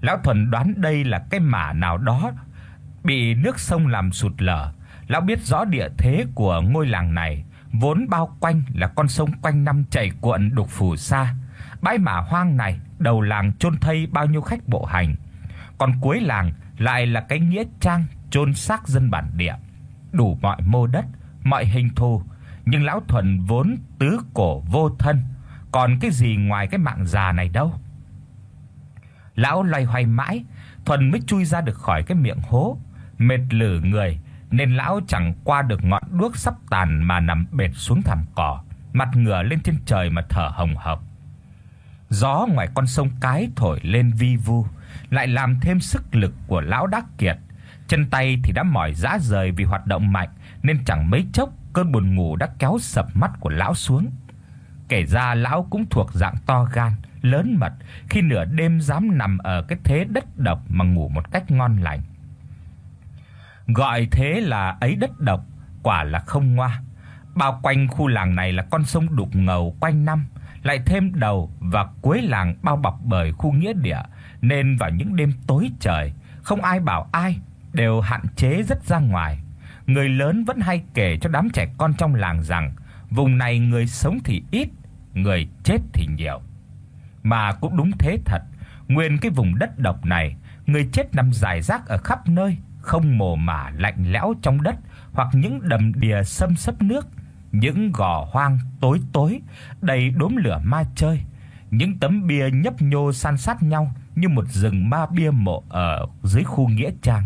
Lão thuần đoán đây là cái mả nào đó bị nước sông làm sụt lở, Lão biết rõ địa thế của ngôi làng này, vốn bao quanh là con sông quanh năm chảy cuộn đục phù sa. Bãi mả hoang này, đầu làng chôn thây bao nhiêu khách bộ hành, còn cuối làng lại là cái nghĩa trang chôn xác dân bản địa, đủ mọi mô đất, mọi hình thù, nhưng lão thuần vốn tứ cổ vô thân, còn cái gì ngoài cái mạng già này đâu. Lão loay hoay mãi, thuần mới chui ra được khỏi cái miệng hố, mệt lử người nên lão chẳng qua được ngọn đuốc sắp tàn mà nằm bệt xuống thảm cỏ, mặt ngửa lên trên trời mà thở hồng hộc. Gió ngoài con sông cái thổi lên vi vu, lại làm thêm sức lực của lão đắc kiệt. Chân tay thì đã mỏi rã rời vì hoạt động mạnh nên chẳng mấy chốc cơn buồn ngủ đã kéo sập mắt của lão xuống. Kể ra lão cũng thuộc dạng to gan, lớn mật khi nửa đêm dám nằm ở cái thế đất độc mà ngủ một cách ngon lành. Gọi thế là ấy đất độc, quả là không ngoa. Bao quanh khu làng này là con sông đục ngầu quanh năm, lại thêm đầu và cuối làng bao bọc bởi khu nghĩa địa, nên vào những đêm tối trời, không ai bảo ai, đều hạn chế rất ra ngoài. Người lớn vẫn hay kể cho đám trẻ con trong làng rằng vùng này người sống thì ít, người chết thì nhiều. Mà cũng đúng thế thật, nguyên cái vùng đất độc này, người chết nằm rải rác ở khắp nơi, không mồ mả lạnh lẽo trong đất hoặc những đầm đìa xâm xấp nước, những gò hoang tối tối đầy đốm lửa ma chơi, những tấm bia nhấp nhô san sát nhau như một rừng ma bia mộ ở dưới khu nghĩa trang.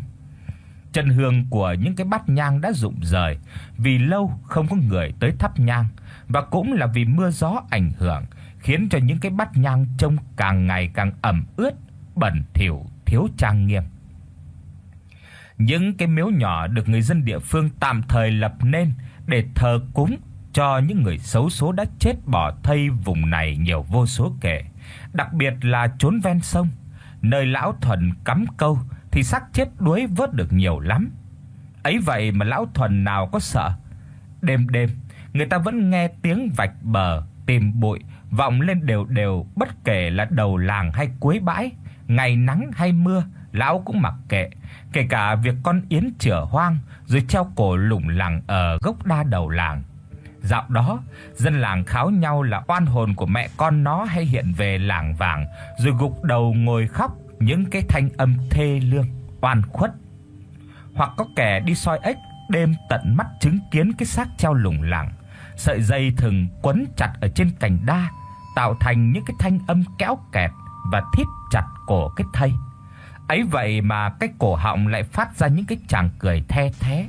Chân hương của những cái bát nhang đã rụng rời vì lâu không có người tới thắp nhang và cũng là vì mưa gió ảnh hưởng khiến cho những cái bát nhang trông càng ngày càng ẩm ướt, bẩn thỉu, thiếu trang nghiêm. Những cái miếu nhỏ được người dân địa phương tạm thời lập nên để thờ cúng cho những người xấu số đã chết bỏ thây vùng này nhiều vô số kể, đặc biệt là chốn ven sông, nơi lão thuần cắm câu thì xác chết đuối vớt được nhiều lắm. Ấy vậy mà lão thuần nào có sợ. Đêm đêm, người ta vẫn nghe tiếng vạch bờ tìm bụi vọng lên đều đều bất kể là đầu làng hay cuối bãi, ngày nắng hay mưa, lão cũng mặc kệ, kể cả việc con yến chửa hoang rồi treo cổ lủng lẳng ở gốc đa đầu làng. Dạo đó, dân làng kháo nhau là oan hồn của mẹ con nó hay hiện về làng vàng, rồi gục đầu ngồi khóc những cái thanh âm thê lương, oan khuất. Hoặc có kẻ đi soi ếch đêm tận mắt chứng kiến cái xác treo lủng lẳng, sợi dây thừng quấn chặt ở trên cành đa, tạo thành những cái thanh âm kéo kẹt và thít chặt cổ cái thây. Ấy vậy mà cái cổ họng lại phát ra những cái tràng cười the thé.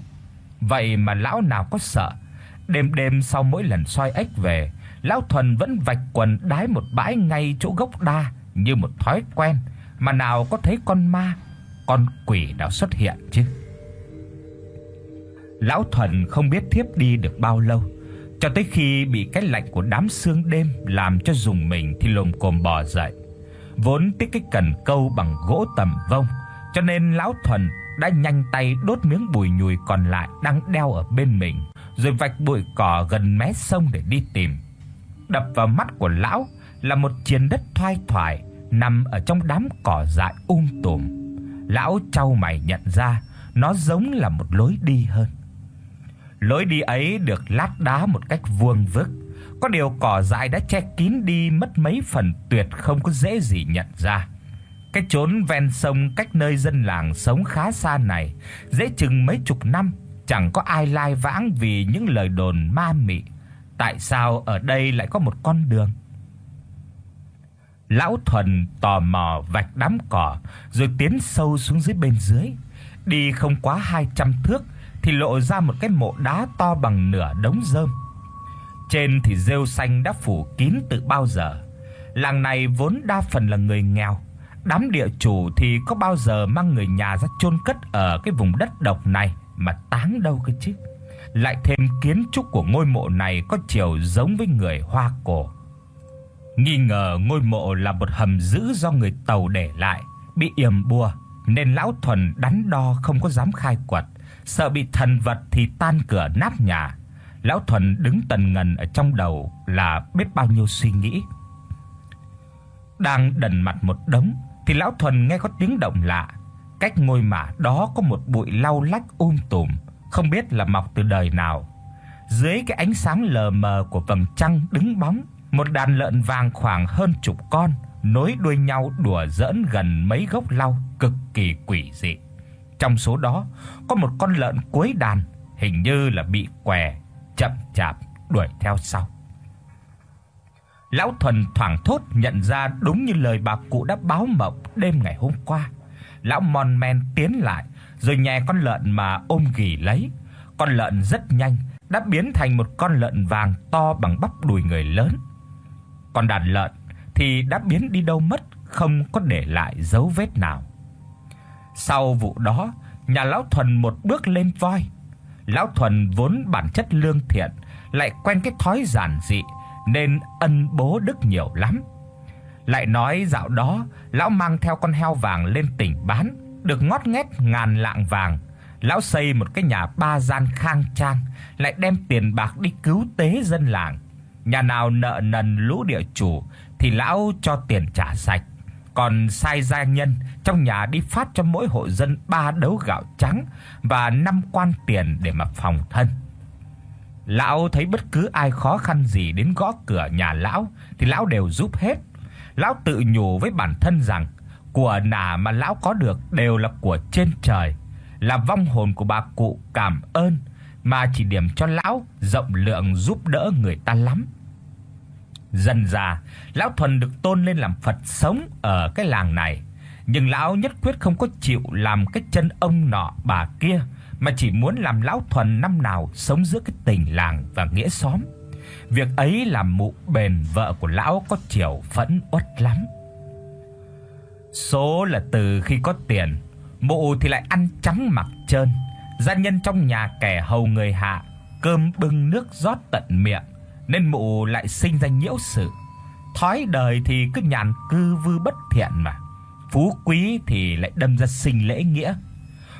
Vậy mà lão nào có sợ. Đêm đêm sau mỗi lần soi ếch về, lão thuần vẫn vạch quần đái một bãi ngay chỗ gốc đa như một thói quen, mà nào có thấy con ma, con quỷ nào xuất hiện chứ. Lão thuần không biết thiếp đi được bao lâu, cho tới khi bị cái lạnh của đám sương đêm làm cho dùng mình thì lồm cồm bò dậy vốn tiếc cái cần câu bằng gỗ tầm vông, cho nên lão thuần đã nhanh tay đốt miếng bùi nhùi còn lại đang đeo ở bên mình, rồi vạch bụi cỏ gần mé sông để đi tìm. Đập vào mắt của lão là một chiến đất thoai thoải nằm ở trong đám cỏ dại um tùm. Lão chau mày nhận ra nó giống là một lối đi hơn. Lối đi ấy được lát đá một cách vuông vức, có điều cỏ dại đã che kín đi mất mấy phần tuyệt không có dễ gì nhận ra. Cái chốn ven sông cách nơi dân làng sống khá xa này, dễ chừng mấy chục năm chẳng có ai lai vãng vì những lời đồn ma mị. Tại sao ở đây lại có một con đường? Lão Thuần tò mò vạch đám cỏ rồi tiến sâu xuống dưới bên dưới. Đi không quá 200 thước thì lộ ra một cái mộ đá to bằng nửa đống rơm trên thì rêu xanh đã phủ kín từ bao giờ. Làng này vốn đa phần là người nghèo, đám địa chủ thì có bao giờ mang người nhà ra chôn cất ở cái vùng đất độc này mà táng đâu cơ chứ. Lại thêm kiến trúc của ngôi mộ này có chiều giống với người Hoa cổ. Nghi ngờ ngôi mộ là một hầm giữ do người Tàu để lại, bị yểm bùa nên lão thuần đắn đo không có dám khai quật, sợ bị thần vật thì tan cửa nát nhà Lão Thuần đứng tần ngần ở trong đầu là biết bao nhiêu suy nghĩ. Đang đần mặt một đống thì lão Thuần nghe có tiếng động lạ. Cách ngôi mả đó có một bụi lau lách um tùm, không biết là mọc từ đời nào. Dưới cái ánh sáng lờ mờ của vầng trăng đứng bóng, một đàn lợn vàng khoảng hơn chục con nối đuôi nhau đùa giỡn gần mấy gốc lau cực kỳ quỷ dị. Trong số đó có một con lợn cuối đàn, hình như là bị què, chậm chạp đuổi theo sau. Lão Thuần thoảng thốt nhận ra đúng như lời bà cụ đã báo mộng đêm ngày hôm qua. Lão mon men tiến lại, rồi nhè con lợn mà ôm ghì lấy. Con lợn rất nhanh đã biến thành một con lợn vàng to bằng bắp đùi người lớn. Còn đàn lợn thì đã biến đi đâu mất, không có để lại dấu vết nào. Sau vụ đó, nhà lão Thuần một bước lên voi. Lão Thuần vốn bản chất lương thiện, lại quen cái thói giản dị nên ân bố đức nhiều lắm. Lại nói dạo đó, lão mang theo con heo vàng lên tỉnh bán, được ngót nghét ngàn lạng vàng. Lão xây một cái nhà ba gian khang trang, lại đem tiền bạc đi cứu tế dân làng. Nhà nào nợ nần lũ địa chủ thì lão cho tiền trả sạch, còn sai gia nhân trong nhà đi phát cho mỗi hộ dân ba đấu gạo trắng và năm quan tiền để mà phòng thân. Lão thấy bất cứ ai khó khăn gì đến gõ cửa nhà lão thì lão đều giúp hết. Lão tự nhủ với bản thân rằng của nà mà lão có được đều là của trên trời, là vong hồn của bà cụ cảm ơn mà chỉ điểm cho lão rộng lượng giúp đỡ người ta lắm. Dần dà, lão thuần được tôn lên làm Phật sống ở cái làng này, nhưng lão nhất quyết không có chịu làm cái chân ông nọ bà kia mà chỉ muốn làm lão thuần năm nào sống giữa cái tình làng và nghĩa xóm. Việc ấy làm mụ bền vợ của lão có chiều phẫn uất lắm. Số là từ khi có tiền, mụ thì lại ăn trắng mặc trơn, gia nhân trong nhà kẻ hầu người hạ, cơm bưng nước rót tận miệng, nên mụ lại sinh ra nhiễu sự. Thói đời thì cứ nhàn cư vư bất thiện mà, phú quý thì lại đâm ra sinh lễ nghĩa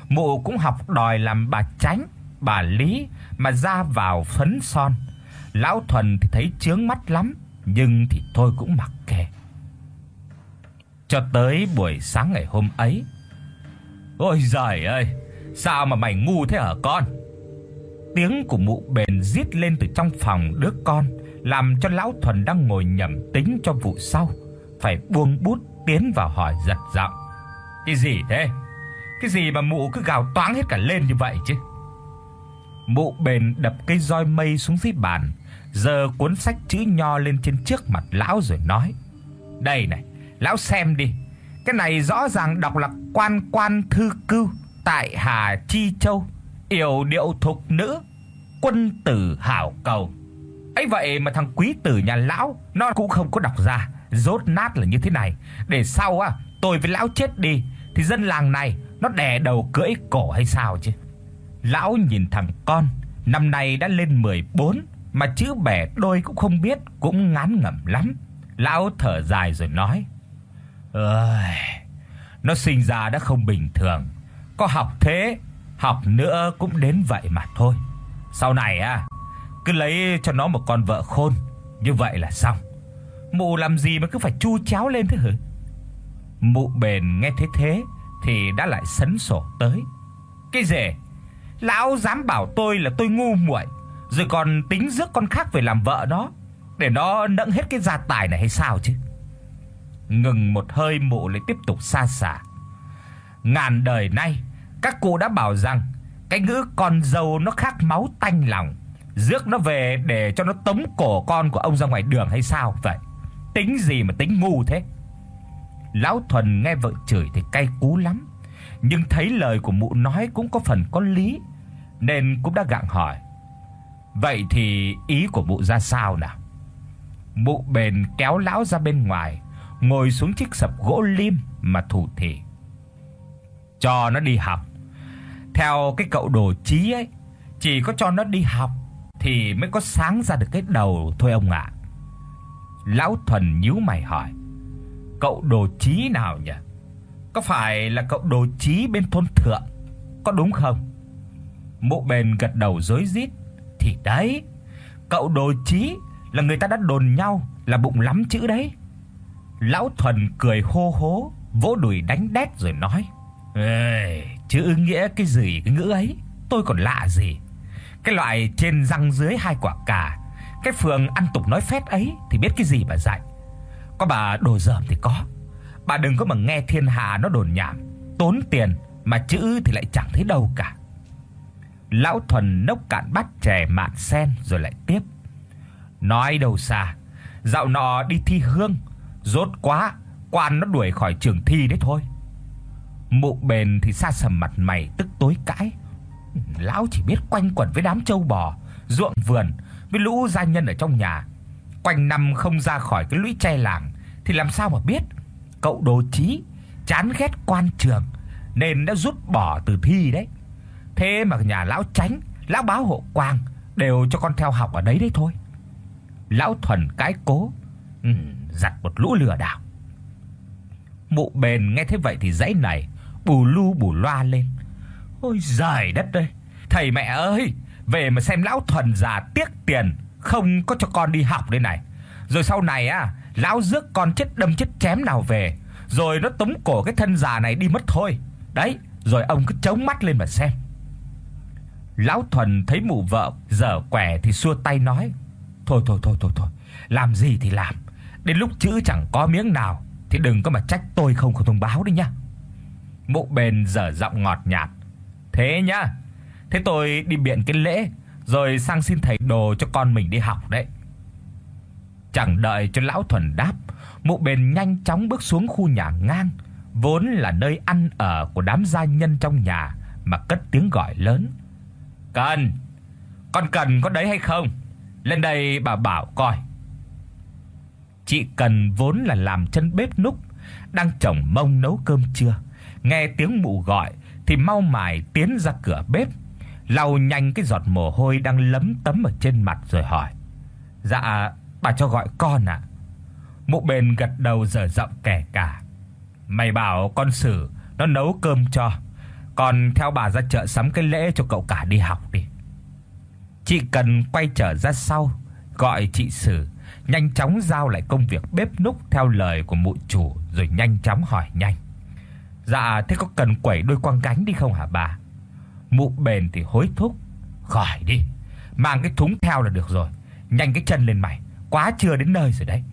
mụ cũng học đòi làm bà Tránh, bà Lý mà ra vào phấn son. Lão Thuần thì thấy chướng mắt lắm, nhưng thì thôi cũng mặc kệ. Cho tới buổi sáng ngày hôm ấy. Ôi giời ơi, sao mà mày ngu thế hả con? Tiếng của mụ bền rít lên từ trong phòng đứa con, làm cho lão Thuần đang ngồi nhẩm tính cho vụ sau, phải buông bút tiến vào hỏi giật giọng. Cái gì thế? Cái gì mà mụ cứ gào toáng hết cả lên như vậy chứ? Mụ bền đập cây roi mây xuống dưới bàn, giơ cuốn sách chữ nho lên trên trước mặt lão rồi nói: "Đây này, lão xem đi. Cái này rõ ràng đọc là quan quan thư cưu tại Hà Chi Châu, yểu điệu thục nữ, quân tử hảo cầu." Ấy vậy mà thằng quý tử nhà lão nó cũng không có đọc ra, rốt nát là như thế này, để sau á tôi với lão chết đi thì dân làng này nó đè đầu cưỡi cổ hay sao chứ? Lão nhìn thằng con, năm nay đã lên 14 mà chữ bẻ đôi cũng không biết, cũng ngán ngẩm lắm. Lão thở dài rồi nói: "Ơi, nó sinh ra đã không bình thường, có học thế, học nữa cũng đến vậy mà thôi. Sau này à, cứ lấy cho nó một con vợ khôn, như vậy là xong. Mụ làm gì mà cứ phải chu cháo lên thế hử? Mụ bền nghe thế thế thì đã lại sấn sổ tới. Cái gì? Lão dám bảo tôi là tôi ngu muội, rồi còn tính rước con khác về làm vợ nó, để nó nẫng hết cái gia tài này hay sao chứ? Ngừng một hơi mụ lại tiếp tục xa xả. Ngàn đời nay, các cụ đã bảo rằng cái ngữ con dâu nó khác máu tanh lòng, rước nó về để cho nó tống cổ con của ông ra ngoài đường hay sao vậy? Tính gì mà tính ngu thế? Lão Thuần nghe vợ chửi thì cay cú lắm, nhưng thấy lời của mụ nói cũng có phần có lý, nên cũng đã gặng hỏi. Vậy thì ý của mụ ra sao nào? Mụ bền kéo lão ra bên ngoài, ngồi xuống chiếc sập gỗ lim mà thủ thỉ. Cho nó đi học. Theo cái cậu đồ trí ấy, chỉ có cho nó đi học thì mới có sáng ra được cái đầu thôi ông ạ. Lão Thuần nhíu mày hỏi: Cậu đồ trí nào nhỉ? Có phải là cậu đồ trí bên thôn thượng, có đúng không? Mộ Bền gật đầu rối rít, thì đấy, cậu đồ trí là người ta đã đồn nhau là bụng lắm chữ đấy. Lão Thuần cười hô hố, vỗ đùi đánh đét rồi nói: "Ê, chữ nghĩa cái gì cái ngữ ấy, tôi còn lạ gì. Cái loại trên răng dưới hai quả cà, cái phường ăn tục nói phét ấy thì biết cái gì mà dạy. Có bà đồ dởm thì có. Bà đừng có mà nghe thiên hạ nó đồn nhảm, tốn tiền mà chữ thì lại chẳng thấy đâu cả. Lão thuần nốc cạn bát chè mạn sen rồi lại tiếp. Nói đâu xa, dạo nọ đi thi hương, rốt quá, quan nó đuổi khỏi trường thi đấy thôi. Mụ bền thì xa sầm mặt mày tức tối cãi. Lão chỉ biết quanh quẩn với đám trâu bò, ruộng vườn với lũ gia nhân ở trong nhà. Quanh năm không ra khỏi cái lũy tre làng thì làm sao mà biết. Cậu đồ trí chán ghét quan trường nên đã rút bỏ từ thi đấy. Thế mà nhà lão Tránh, lão báo hộ Quang đều cho con theo học ở đấy đấy thôi. Lão thuần cái cố, ừ, giặt một lũ lừa đảo. Mụ bền nghe thế vậy thì dãy này, bù lu bù loa lên. Ôi giời đất ơi, thầy mẹ ơi, về mà xem lão thuần già tiếc tiền không có cho con đi học đây này. Rồi sau này á, lão rước con chết đâm chết chém nào về, rồi nó tống cổ cái thân già này đi mất thôi. Đấy, rồi ông cứ chống mắt lên mà xem. Lão thuần thấy mụ vợ dở quẻ thì xua tay nói: "Thôi thôi thôi thôi thôi, làm gì thì làm, đến lúc chữ chẳng có miếng nào thì đừng có mà trách tôi không có thông báo đấy nhá." Mụ bền dở giọng ngọt nhạt: "Thế nhá, thế tôi đi biện cái lễ rồi sang xin thầy đồ cho con mình đi học đấy." Chẳng đợi cho lão thuần đáp, mụ bền nhanh chóng bước xuống khu nhà ngang, vốn là nơi ăn ở của đám gia nhân trong nhà mà cất tiếng gọi lớn. "Cần, con cần có đấy hay không? Lên đây bà bảo coi." Chị Cần vốn là làm chân bếp núc, đang chồng mông nấu cơm trưa, nghe tiếng mụ gọi thì mau mải tiến ra cửa bếp, lau nhanh cái giọt mồ hôi đang lấm tấm ở trên mặt rồi hỏi: "Dạ, bà cho gọi con ạ." À? Mụ bền gật đầu dở giọng kẻ cả. "Mày bảo con xử nó nấu cơm cho, còn theo bà ra chợ sắm cái lễ cho cậu cả đi học đi." Chị Cần quay trở ra sau, gọi chị Sử, nhanh chóng giao lại công việc bếp núc theo lời của mụ chủ rồi nhanh chóng hỏi nhanh. Dạ thế có cần quẩy đôi quang cánh đi không hả bà? Mụ bền thì hối thúc, khỏi đi, mang cái thúng theo là được rồi, nhanh cái chân lên mày, quá chưa đến nơi rồi đấy.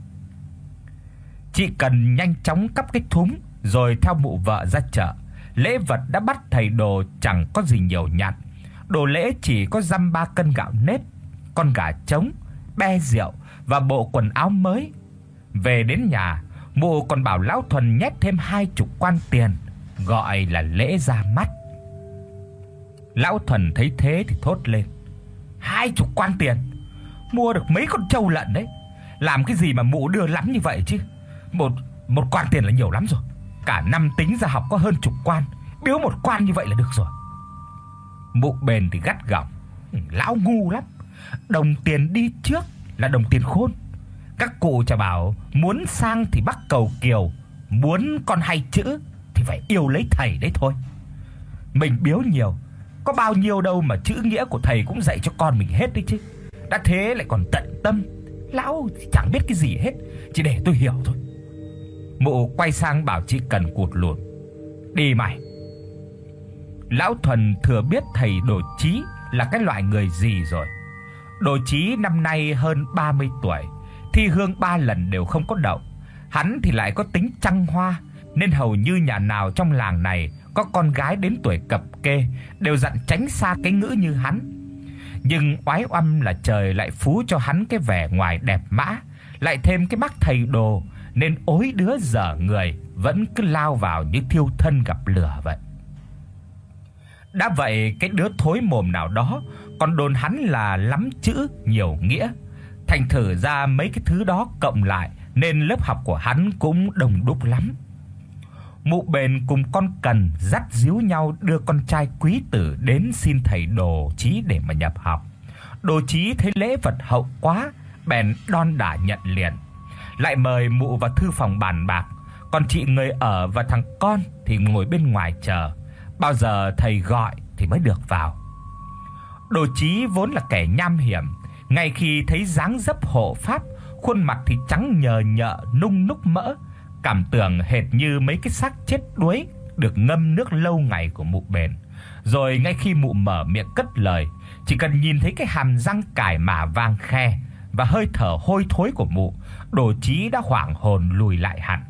Chị cần nhanh chóng cắp cái thúng rồi theo mụ vợ ra chợ. Lễ vật đã bắt thầy đồ chẳng có gì nhiều nhặt. Đồ lễ chỉ có dăm ba cân gạo nếp, con gà trống, be rượu và bộ quần áo mới. Về đến nhà, mụ còn bảo lão thuần nhét thêm hai chục quan tiền, gọi là lễ ra mắt. Lão thuần thấy thế thì thốt lên: "Hai chục quan tiền, mua được mấy con trâu lợn đấy. Làm cái gì mà mụ đưa lắm như vậy chứ? Một một quan tiền là nhiều lắm rồi. Cả năm tính ra học có hơn chục quan, biếu một quan như vậy là được rồi." Mụ bền thì gắt gỏng: ừ, "Lão ngu lắm. Đồng tiền đi trước là đồng tiền khôn. Các cụ chả bảo muốn sang thì bắt cầu kiều, muốn con hay chữ thì phải yêu lấy thầy đấy thôi. Mình biếu nhiều, có bao nhiêu đâu mà chữ nghĩa của thầy cũng dạy cho con mình hết đấy chứ. Đã thế lại còn tận tâm, lão thì chẳng biết cái gì hết, chỉ để tôi hiểu thôi. Mụ quay sang bảo chị Cần cụt luôn. Đi mày. Lão thuần thừa biết thầy Đồ Chí là cái loại người gì rồi. Đồ Chí năm nay hơn 30 tuổi, thi hương 3 lần đều không có đậu. Hắn thì lại có tính trăng hoa, nên hầu như nhà nào trong làng này có con gái đến tuổi cập kê đều dặn tránh xa cái ngữ như hắn. Nhưng oái oăm là trời lại phú cho hắn cái vẻ ngoài đẹp mã, lại thêm cái mắt thầy đồ nên ối đứa dở người vẫn cứ lao vào như thiêu thân gặp lửa vậy. Đã vậy cái đứa thối mồm nào đó còn đồn hắn là lắm chữ, nhiều nghĩa. Thành thử ra mấy cái thứ đó cộng lại nên lớp học của hắn cũng đồng đúc lắm. Mụ bền cùng con cần dắt díu nhau đưa con trai quý tử đến xin thầy Đồ Chí để mà nhập học. Đồ Chí thấy lễ vật hậu quá, bèn đon đả nhận liền. Lại mời mụ vào thư phòng bàn bạc, còn chị người ở và thằng con thì ngồi bên ngoài chờ. Bao giờ thầy gọi thì mới được vào. Đồ Chí vốn là kẻ nham hiểm, ngay khi thấy dáng dấp hộ pháp, khuôn mặt thì trắng nhờ nhợ nung núc mỡ, cảm tưởng hệt như mấy cái xác chết đuối được ngâm nước lâu ngày của mụ bền, Rồi ngay khi mụ mở miệng cất lời, chỉ cần nhìn thấy cái hàm răng cải mả vàng khe và hơi thở hôi thối của mụ, Đồ Chí đã hoảng hồn lùi lại hẳn.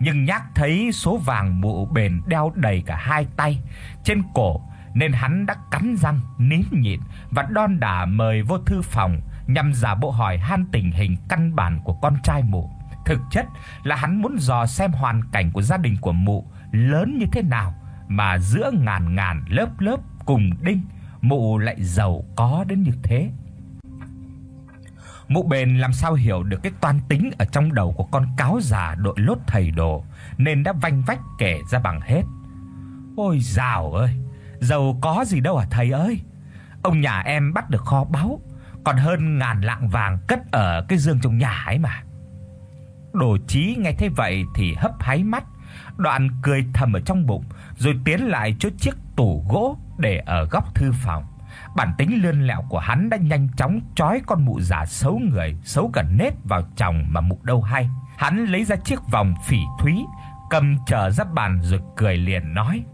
Nhưng nhắc thấy số vàng mụ bền đeo đầy cả hai tay trên cổ nên hắn đã cắn răng nín nhịn và đon đả mời vô thư phòng nhằm giả bộ hỏi han tình hình căn bản của con trai mụ. Thực chất là hắn muốn dò xem hoàn cảnh của gia đình của mụ lớn như thế nào mà giữa ngàn ngàn lớp lớp cùng đinh, mụ lại giàu có đến như thế. Mụ bền làm sao hiểu được cái toan tính ở trong đầu của con cáo già đội lốt thầy đồ nên đã vanh vách kể ra bằng hết. Ôi dào ơi, giàu có gì đâu à thầy ơi. Ông nhà em bắt được kho báu, còn hơn ngàn lạng vàng cất ở cái giường trong nhà ấy mà. Đồ Chí nghe thấy vậy thì hấp háy mắt, đoạn cười thầm ở trong bụng, rồi tiến lại chỗ chiếc tủ gỗ để ở góc thư phòng. Bản tính lươn lẹo của hắn đã nhanh chóng trói con mụ già xấu người, xấu cả nết vào chồng mà mụ đâu hay. Hắn lấy ra chiếc vòng phỉ thúy, cầm trở ra bàn rồi cười liền nói: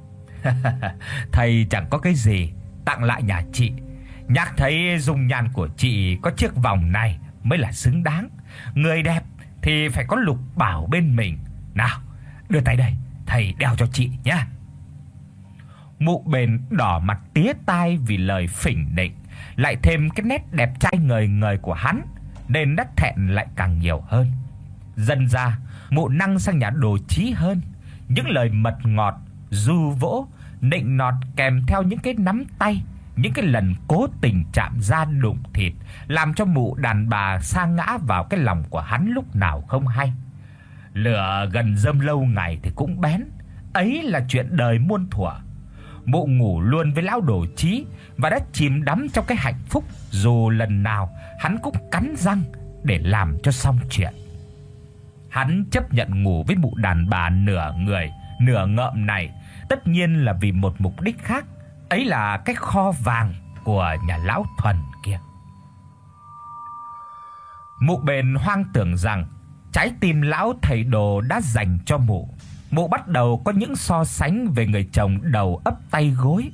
"Thầy chẳng có cái gì tặng lại nhà chị. Nhắc thấy dung nhan của chị có chiếc vòng này mới là xứng đáng. Người đẹp thì phải có lục bảo bên mình. Nào, đưa tay đây, thầy đeo cho chị nhé." Mụ bền đỏ mặt tía tai vì lời phỉnh định, lại thêm cái nét đẹp trai ngời ngời của hắn nên đắc thẹn lại càng nhiều hơn. Dần ra, mụ năng sang nhà đồ trí hơn, những lời mật ngọt, du vỗ, nịnh nọt kèm theo những cái nắm tay, những cái lần cố tình chạm da đụng thịt, làm cho mụ đàn bà sa ngã vào cái lòng của hắn lúc nào không hay. Lửa gần dâm lâu ngày thì cũng bén, ấy là chuyện đời muôn thuở mụ ngủ luôn với lão đồ trí và đã chìm đắm trong cái hạnh phúc dù lần nào hắn cũng cắn răng để làm cho xong chuyện. Hắn chấp nhận ngủ với mụ đàn bà nửa người, nửa ngợm này, tất nhiên là vì một mục đích khác, ấy là cái kho vàng của nhà lão thuần kia. Mụ bền hoang tưởng rằng trái tim lão thầy đồ đã dành cho mụ Mụ bắt đầu có những so sánh về người chồng đầu ấp tay gối,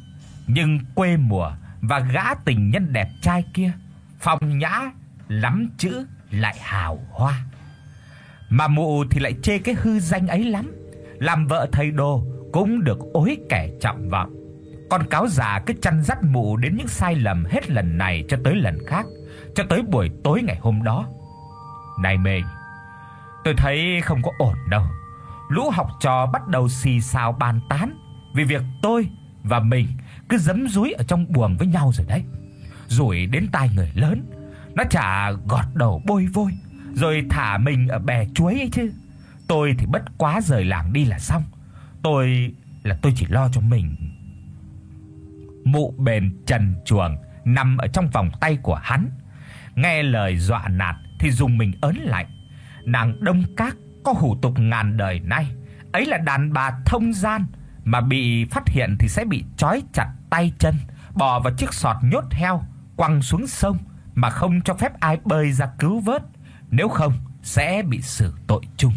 nhưng quê mùa và gã tình nhân đẹp trai kia, phong nhã lắm chữ lại hào hoa. Mà mụ thì lại chê cái hư danh ấy lắm, làm vợ thầy đồ cũng được ối kẻ trọng vọng. Con cáo già cứ chăn dắt mụ đến những sai lầm hết lần này cho tới lần khác, cho tới buổi tối ngày hôm đó. Này mình, tôi thấy không có ổn đâu lũ học trò bắt đầu xì xào bàn tán vì việc tôi và mình cứ giấm dúi ở trong buồng với nhau rồi đấy. Rồi đến tai người lớn, nó chả gọt đầu bôi vôi, rồi thả mình ở bè chuối ấy chứ. Tôi thì bất quá rời làng đi là xong. Tôi là tôi chỉ lo cho mình. Mụ bền trần chuồng nằm ở trong vòng tay của hắn, nghe lời dọa nạt thì dùng mình ớn lạnh. Nàng đông các có hủ tục ngàn đời nay, ấy là đàn bà thông gian mà bị phát hiện thì sẽ bị trói chặt tay chân, bỏ vào chiếc sọt nhốt heo, quăng xuống sông mà không cho phép ai bơi ra cứu vớt, nếu không sẽ bị xử tội chung.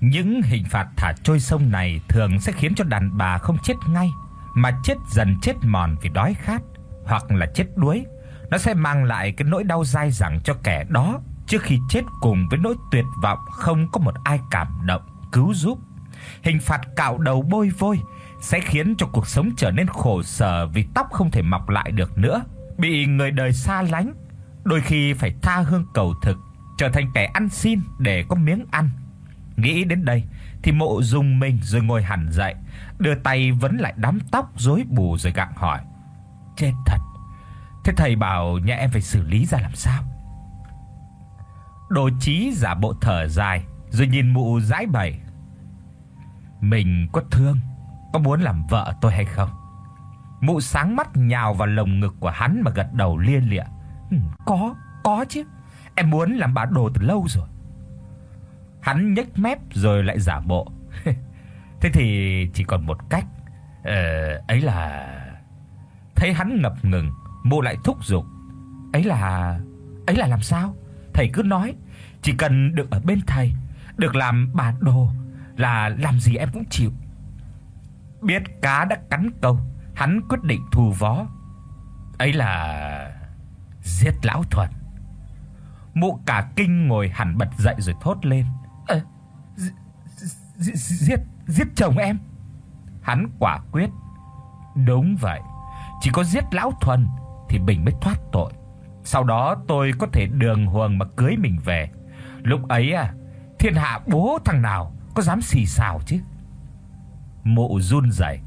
Những hình phạt thả trôi sông này thường sẽ khiến cho đàn bà không chết ngay mà chết dần chết mòn vì đói khát hoặc là chết đuối. Nó sẽ mang lại cái nỗi đau dai dẳng cho kẻ đó trước khi chết cùng với nỗi tuyệt vọng không có một ai cảm động cứu giúp. Hình phạt cạo đầu bôi vôi sẽ khiến cho cuộc sống trở nên khổ sở vì tóc không thể mọc lại được nữa, bị người đời xa lánh, đôi khi phải tha hương cầu thực, trở thành kẻ ăn xin để có miếng ăn. Nghĩ đến đây thì Mộ dùng mình rồi ngồi hẳn dậy, đưa tay vấn lại đám tóc rối bù rồi gặng hỏi: "Chết thật. Thế thầy bảo nhà em phải xử lý ra làm sao?" Đồ Chí giả bộ thở dài, rồi nhìn mụ giãi bày. Mình có thương, có muốn làm vợ tôi hay không? Mụ sáng mắt nhào vào lồng ngực của hắn mà gật đầu lia lịa. Ừ, có, có chứ. Em muốn làm bà đồ từ lâu rồi. Hắn nhếch mép rồi lại giả bộ. Thế thì chỉ còn một cách. Ờ ấy là thấy hắn ngập ngừng, mụ lại thúc giục. Ấy là ấy là làm sao? Thầy cứ nói, chỉ cần được ở bên thầy, được làm bà đồ là làm gì em cũng chịu. Biết cá đã cắn câu, hắn quyết định thu vó. Ấy là giết lão thuần. Mụ cả kinh ngồi hẳn bật dậy rồi thốt lên. Giết giết chồng em?" Hắn quả quyết. Đúng vậy, chỉ có giết lão thuần thì mình mới thoát tội. Sau đó tôi có thể đường hoàng mà cưới mình về. Lúc ấy à, thiên hạ bố thằng nào có dám xì xào chứ. Mụ run rẩy.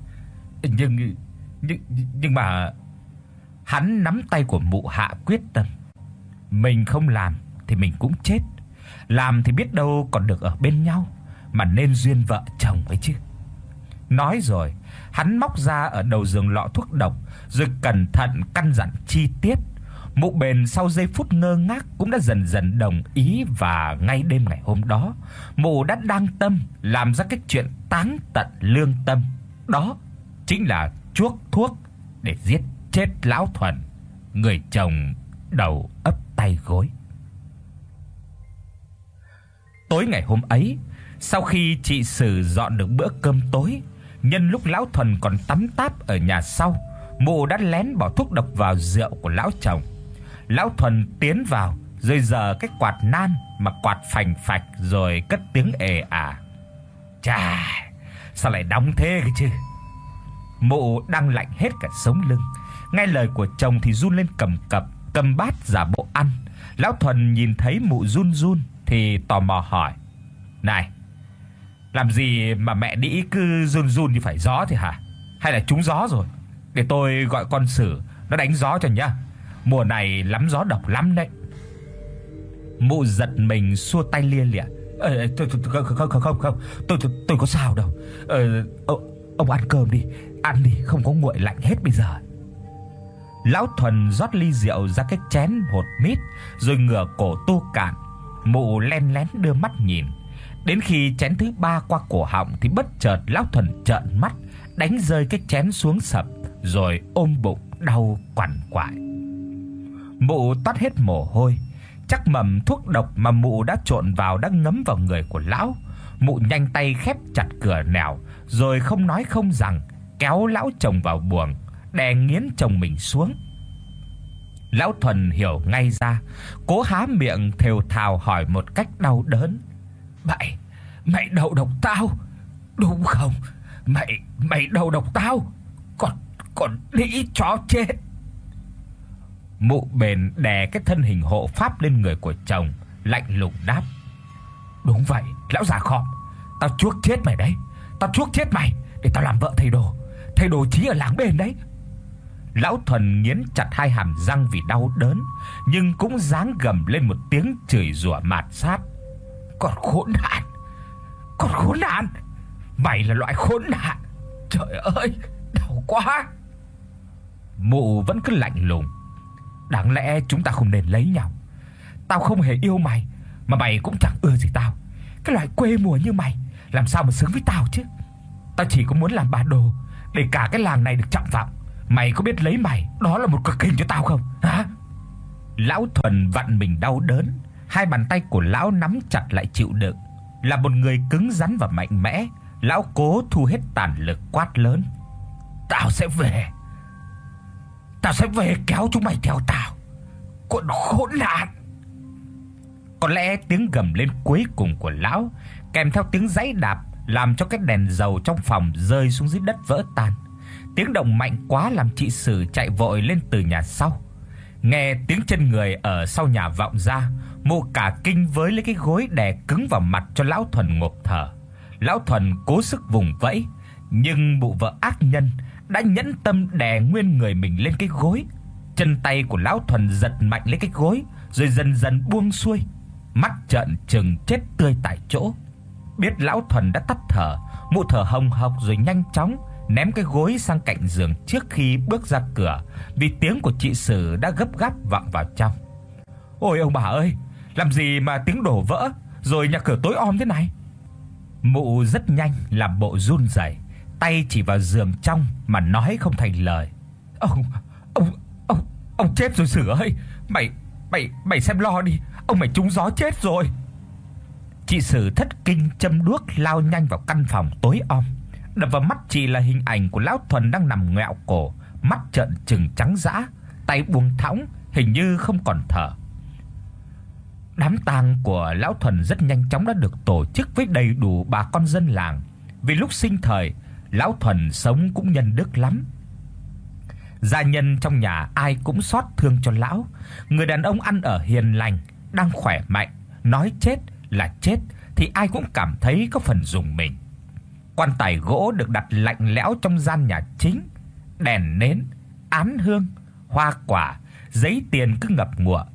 Nhưng nhưng nhưng mà hắn nắm tay của mụ hạ quyết tâm. Mình không làm thì mình cũng chết. Làm thì biết đâu còn được ở bên nhau mà nên duyên vợ chồng ấy chứ. Nói rồi, hắn móc ra ở đầu giường lọ thuốc độc, rồi cẩn thận căn dặn chi tiết. Mụ bền sau giây phút ngơ ngác cũng đã dần dần đồng ý và ngay đêm ngày hôm đó, mụ đã đang tâm làm ra cái chuyện táng tận lương tâm. Đó chính là chuốc thuốc để giết chết lão thuần, người chồng đầu ấp tay gối. Tối ngày hôm ấy, sau khi chị Sử dọn được bữa cơm tối, nhân lúc lão thuần còn tắm táp ở nhà sau, mụ đã lén bỏ thuốc độc vào rượu của lão chồng. Lão thuần tiến vào, rồi giờ cái quạt nan mà quạt phành phạch rồi cất tiếng ề à. Chà, sao lại đóng thế cơ chứ? Mụ đang lạnh hết cả sống lưng. Nghe lời của chồng thì run lên cầm cập, cầm bát giả bộ ăn. Lão thuần nhìn thấy mụ run run thì tò mò hỏi: "Này, làm gì mà mẹ đĩ cứ run run như phải gió thì hả? Hay là trúng gió rồi? Để tôi gọi con sử nó đánh gió cho nhá. Mùa này lắm gió độc lắm đấy." Mụ giật mình xua tay lia lịa. "Ờ, ờ tôi không không không không không, tôi tôi, tôi có sao đâu. Ờ, ờ ông ăn cơm đi, ăn đi, không có nguội lạnh hết bây giờ." Lão thuần rót ly rượu ra cái chén một mít, rồi ngửa cổ tu cạn. Mụ len lén đưa mắt nhìn. Đến khi chén thứ ba qua cổ họng thì bất chợt lão thuần trợn mắt, đánh rơi cái chén xuống sập, rồi ôm bụng đau quằn quại. Mụ toát hết mồ hôi, chắc mầm thuốc độc mà mụ đã trộn vào đã ngấm vào người của lão. Mụ nhanh tay khép chặt cửa nẻo, rồi không nói không rằng kéo lão chồng vào buồng, đè nghiến chồng mình xuống. Lão thuần hiểu ngay ra, cố há miệng thều thào hỏi một cách đau đớn. "Mày, mày đầu độc tao, đúng không? Mày mày đầu độc tao, còn còn lý chó chết." Mụ bền đè cái thân hình hộ pháp lên người của chồng, lạnh lùng đáp: "Đúng vậy, lão già khọm, tao chuốc chết mày đấy, tao chuốc chết mày để tao làm vợ thầy đồ, thầy đồ chí ở làng bên đấy." Lão thuần nghiến chặt hai hàm răng vì đau đớn, nhưng cũng dáng gầm lên một tiếng chửi rủa mạt sát. "Còn khốn nạn! Còn khốn nạn! Mày là loại khốn nạn! Trời ơi, đau quá!" Mụ vẫn cứ lạnh lùng. Đáng lẽ chúng ta không nên lấy nhau. Tao không hề yêu mày, mà mày cũng chẳng ưa gì tao. Cái loại quê mùa như mày, làm sao mà xứng với tao chứ? Tao chỉ có muốn làm bà đồ để cả cái làng này được trọng vọng. Mày có biết lấy mày, đó là một cực hình cho tao không? Hả? Lão thuần vặn mình đau đớn, hai bàn tay của lão nắm chặt lại chịu đựng. Là một người cứng rắn và mạnh mẽ, lão cố thu hết tàn lực quát lớn. Tao sẽ về. Tao sẽ về kéo chúng mày theo tao. Con khốn nạn. Có lẽ tiếng gầm lên cuối cùng của lão kèm theo tiếng giãy đạp làm cho cái đèn dầu trong phòng rơi xuống dưới đất vỡ tan. Tiếng động mạnh quá làm chị Sử chạy vội lên từ nhà sau. Nghe tiếng chân người ở sau nhà vọng ra, Mụ cả kinh với lấy cái gối đè cứng vào mặt cho lão thuần ngộp thở. Lão thuần cố sức vùng vẫy, nhưng mụ vợ ác nhân đã nhẫn tâm đè nguyên người mình lên cái gối. Chân tay của lão thuần giật mạnh lấy cái gối, rồi dần dần buông xuôi, mắt trợn trừng chết tươi tại chỗ. Biết lão thuần đã tắt thở, mụ thở hồng hộc rồi nhanh chóng ném cái gối sang cạnh giường trước khi bước ra cửa, vì tiếng của chị Sử đã gấp gáp vọng vào trong. "Ôi ông bà ơi, làm gì mà tiếng đổ vỡ rồi nhà cửa tối om thế này?" Mụ rất nhanh làm bộ run rẩy, tay chỉ vào giường trong mà nói không thành lời. "Ông ông ông ông chết rồi Sử ơi, mày mày mày xem lo đi, ông mày trúng gió chết rồi." Chị Sử thất kinh châm đuốc lao nhanh vào căn phòng tối om. Đập vào mắt chị là hình ảnh của lão Thuần đang nằm ngoẹo cổ, mắt trợn trừng trắng dã, tay buông thõng, hình như không còn thở. Đám tang của lão Thuần rất nhanh chóng đã được tổ chức với đầy đủ bà con dân làng, vì lúc sinh thời, lão Thuần sống cũng nhân đức lắm. Gia nhân trong nhà ai cũng xót thương cho lão, người đàn ông ăn ở hiền lành, đang khỏe mạnh, nói chết là chết thì ai cũng cảm thấy có phần rùng mình. Quan tài gỗ được đặt lạnh lẽo trong gian nhà chính, đèn nến, án hương, hoa quả, giấy tiền cứ ngập ngụa.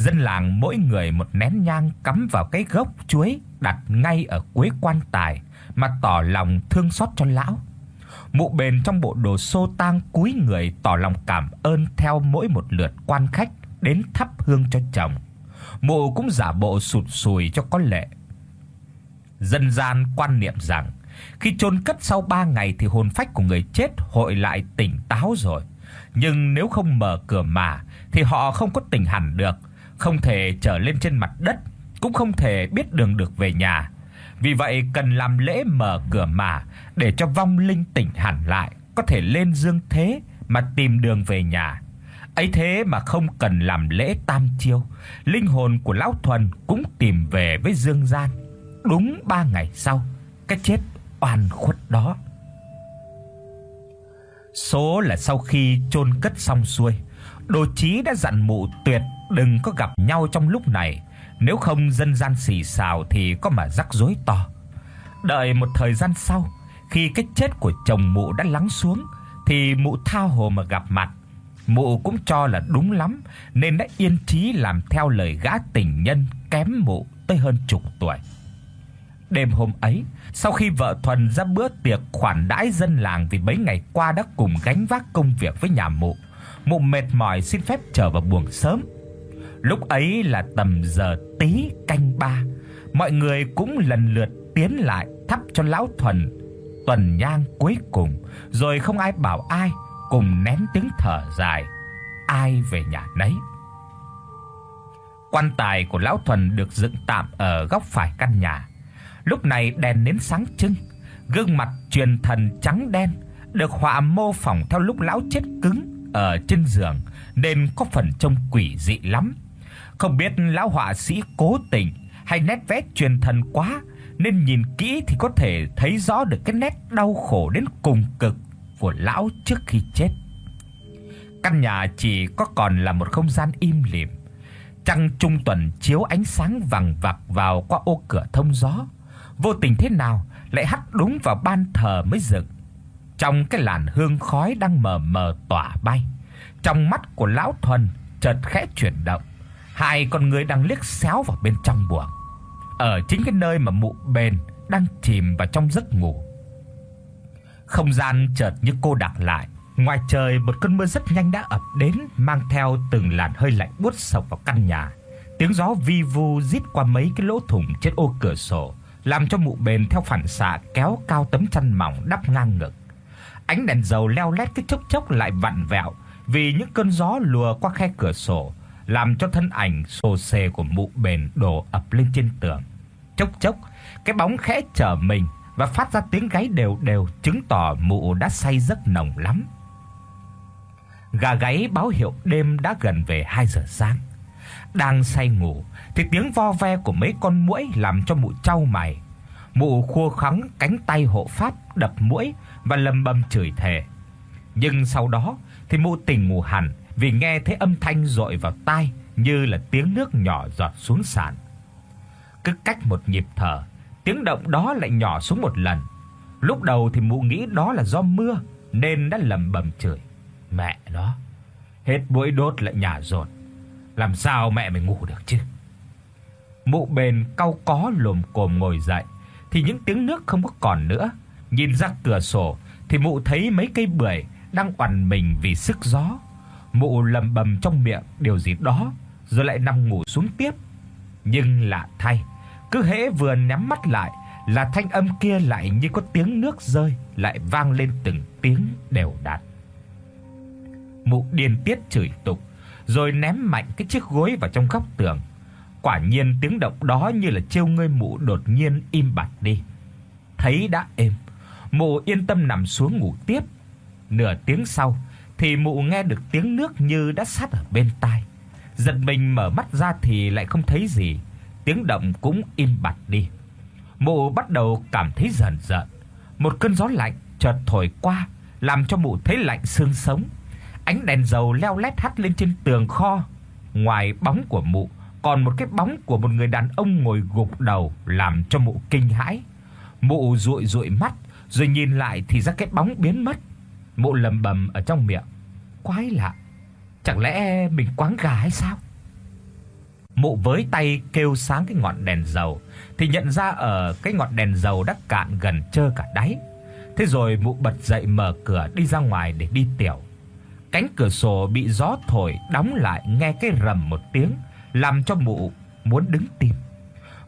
Dân làng mỗi người một nén nhang cắm vào cái gốc chuối đặt ngay ở cuối quan tài mà tỏ lòng thương xót cho lão. Mụ bền trong bộ đồ xô tang cúi người tỏ lòng cảm ơn theo mỗi một lượt quan khách đến thắp hương cho chồng. Mụ cũng giả bộ sụt sùi cho có lệ. Dân gian quan niệm rằng khi chôn cất sau 3 ngày thì hồn phách của người chết hội lại tỉnh táo rồi, nhưng nếu không mở cửa mà thì họ không có tỉnh hẳn được, không thể trở lên trên mặt đất, cũng không thể biết đường được về nhà. Vì vậy cần làm lễ mở cửa mà để cho vong linh tỉnh hẳn lại, có thể lên dương thế mà tìm đường về nhà. Ấy thế mà không cần làm lễ tam chiêu, linh hồn của lão Thuần cũng tìm về với dương gian. Đúng 3 ngày sau, cái chết oan khuất đó. Số là sau khi chôn cất xong xuôi, Đồ Chí đã dặn mụ tuyệt đừng có gặp nhau trong lúc này, nếu không dân gian xì xào thì có mà rắc rối to. Đợi một thời gian sau, khi cái chết của chồng mụ đã lắng xuống thì mụ tha hồ mà gặp mặt. Mụ cũng cho là đúng lắm nên đã yên trí làm theo lời gã tình nhân kém mụ tới hơn chục tuổi. Đêm hôm ấy, sau khi vợ Thuần ra bữa tiệc khoản đãi dân làng vì mấy ngày qua đã cùng gánh vác công việc với nhà mụ, mụ mệt mỏi xin phép trở vào buồng sớm. Lúc ấy là tầm giờ tí canh ba, mọi người cũng lần lượt tiến lại thắp cho lão Thuần tuần nhang cuối cùng, rồi không ai bảo ai, cùng nén tiếng thở dài, ai về nhà nấy. Quan tài của lão Thuần được dựng tạm ở góc phải căn nhà. Lúc này đèn nến sáng trưng, gương mặt truyền thần trắng đen được họa mô phỏng theo lúc lão chết cứng ở trên giường nên có phần trông quỷ dị lắm. Không biết lão họa sĩ cố tình hay nét vẽ truyền thần quá nên nhìn kỹ thì có thể thấy rõ được cái nét đau khổ đến cùng cực của lão trước khi chết. Căn nhà chỉ có còn là một không gian im lìm. Trăng trung tuần chiếu ánh sáng vàng vặc vào qua ô cửa thông gió vô tình thế nào lại hắt đúng vào ban thờ mới dựng. Trong cái làn hương khói đang mờ mờ tỏa bay, trong mắt của lão Thuần chợt khẽ chuyển động, hai con người đang liếc xéo vào bên trong buồng. Ở chính cái nơi mà mụ bền đang chìm vào trong giấc ngủ. Không gian chợt như cô đặc lại, ngoài trời một cơn mưa rất nhanh đã ập đến mang theo từng làn hơi lạnh buốt sộc vào căn nhà. Tiếng gió vi vu rít qua mấy cái lỗ thủng trên ô cửa sổ làm cho mụ bền theo phản xạ kéo cao tấm chăn mỏng đắp ngang ngực. Ánh đèn dầu leo lét cứ chốc chốc lại vặn vẹo vì những cơn gió lùa qua khe cửa sổ, làm cho thân ảnh xồ xề của mụ bền đổ ập lên trên tường. Chốc chốc, cái bóng khẽ trở mình và phát ra tiếng gáy đều đều chứng tỏ mụ đã say giấc nồng lắm. Gà gáy báo hiệu đêm đã gần về 2 giờ sáng. Đang say ngủ thì tiếng vo ve của mấy con muỗi làm cho mụ chau mày. Mụ khua khắng cánh tay hộ pháp đập muỗi và lầm bầm chửi thề. Nhưng sau đó thì mụ tỉnh ngủ hẳn vì nghe thấy âm thanh dội vào tai như là tiếng nước nhỏ giọt xuống sàn. Cứ cách một nhịp thở, tiếng động đó lại nhỏ xuống một lần. Lúc đầu thì mụ nghĩ đó là do mưa nên đã lầm bầm chửi. Mẹ nó, hết buổi đốt lại nhà rột. Làm sao mẹ mày ngủ được chứ? Mụ bền cau có lồm cồm ngồi dậy thì những tiếng nước không có còn nữa. Nhìn ra cửa sổ thì mụ thấy mấy cây bưởi đang oằn mình vì sức gió. Mụ lầm bầm trong miệng điều gì đó rồi lại nằm ngủ xuống tiếp. Nhưng lạ thay, cứ hễ vừa nhắm mắt lại là thanh âm kia lại như có tiếng nước rơi lại vang lên từng tiếng đều đặn. Mụ điên tiết chửi tục rồi ném mạnh cái chiếc gối vào trong góc tường. Quả nhiên tiếng động đó như là trêu ngươi mụ đột nhiên im bặt đi. Thấy đã êm, Mụ yên tâm nằm xuống ngủ tiếp. Nửa tiếng sau thì mụ nghe được tiếng nước như đã sát ở bên tai. Giật mình mở mắt ra thì lại không thấy gì, tiếng động cũng im bặt đi. Mụ bắt đầu cảm thấy dần rợn. Một cơn gió lạnh chợt thổi qua, làm cho mụ thấy lạnh xương sống. Ánh đèn dầu leo lét hắt lên trên tường kho. Ngoài bóng của mụ, còn một cái bóng của một người đàn ông ngồi gục đầu làm cho mụ kinh hãi. Mụ dụi dụi mắt, rồi nhìn lại thì ra cái bóng biến mất. Mụ lầm bầm ở trong miệng, quái lạ, chẳng lẽ mình quáng gà hay sao? Mụ với tay kêu sáng cái ngọn đèn dầu thì nhận ra ở cái ngọn đèn dầu đã cạn gần trơ cả đáy. Thế rồi mụ bật dậy mở cửa đi ra ngoài để đi tiểu. Cánh cửa sổ bị gió thổi đóng lại nghe cái rầm một tiếng, làm cho mụ muốn đứng tim.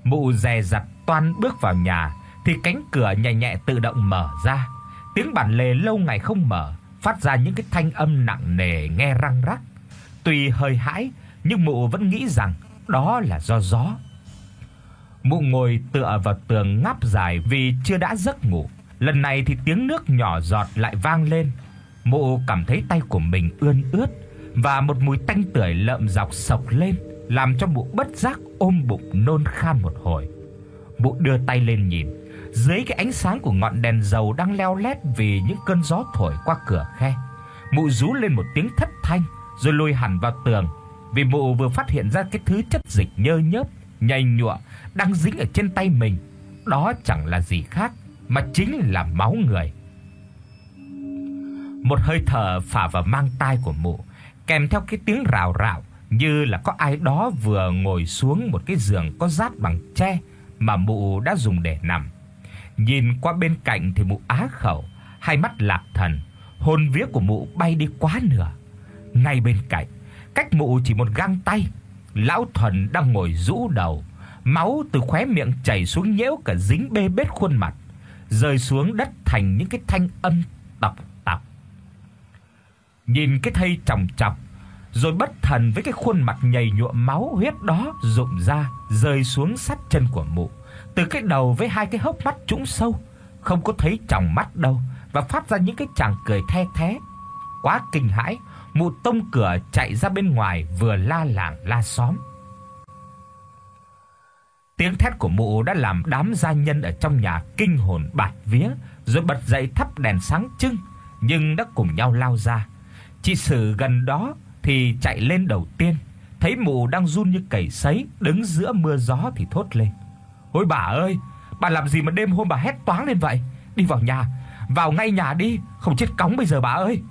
Mụ dè dặt toan bước vào nhà thì cánh cửa nhẹ nhẹ tự động mở ra. Tiếng bản lề lâu ngày không mở, phát ra những cái thanh âm nặng nề nghe răng rắc. Tuy hơi hãi, nhưng mụ vẫn nghĩ rằng đó là do gió. Mụ ngồi tựa vào tường ngáp dài vì chưa đã giấc ngủ. Lần này thì tiếng nước nhỏ giọt lại vang lên. Mụ cảm thấy tay của mình ươn ướt và một mùi tanh tưởi lợm dọc sộc lên, làm cho mụ bất giác ôm bụng nôn khan một hồi. Mụ đưa tay lên nhìn, dưới cái ánh sáng của ngọn đèn dầu đang leo lét vì những cơn gió thổi qua cửa khe. Mụ rú lên một tiếng thất thanh rồi lùi hẳn vào tường, vì mụ vừa phát hiện ra cái thứ chất dịch nhơ nhớp, nhầy nhụa đang dính ở trên tay mình. Đó chẳng là gì khác mà chính là máu người. Một hơi thở phả vào mang tai của mụ, kèm theo cái tiếng rào rào như là có ai đó vừa ngồi xuống một cái giường có rát bằng tre mà mụ đã dùng để nằm. Nhìn qua bên cạnh thì mụ á khẩu, hai mắt lạc thần, hồn vía của mụ bay đi quá nửa. Ngay bên cạnh, cách mụ chỉ một găng tay, lão Thuần đang ngồi rũ đầu, máu từ khóe miệng chảy xuống nhễu cả dính bê bết khuôn mặt, rơi xuống đất thành những cái thanh âm tọc tọc. Nhìn cái thây chồng chọc, rồi bất thần với cái khuôn mặt nhầy nhụa máu huyết đó rụng ra, rơi xuống sát chân của mụ từ cái đầu với hai cái hốc mắt trũng sâu, không có thấy tròng mắt đâu và phát ra những cái tràng cười the thé. Quá kinh hãi, mụ tông cửa chạy ra bên ngoài vừa la làng la xóm. Tiếng thét của mụ đã làm đám gia nhân ở trong nhà kinh hồn bạt vía, rồi bật dậy thắp đèn sáng trưng, nhưng đã cùng nhau lao ra. Chị Sử gần đó thì chạy lên đầu tiên, thấy mụ đang run như cầy sấy, đứng giữa mưa gió thì thốt lên. Ôi bà ơi, bà làm gì mà đêm hôm bà hét toáng lên vậy? Đi vào nhà, vào ngay nhà đi, không chết cóng bây giờ bà ơi.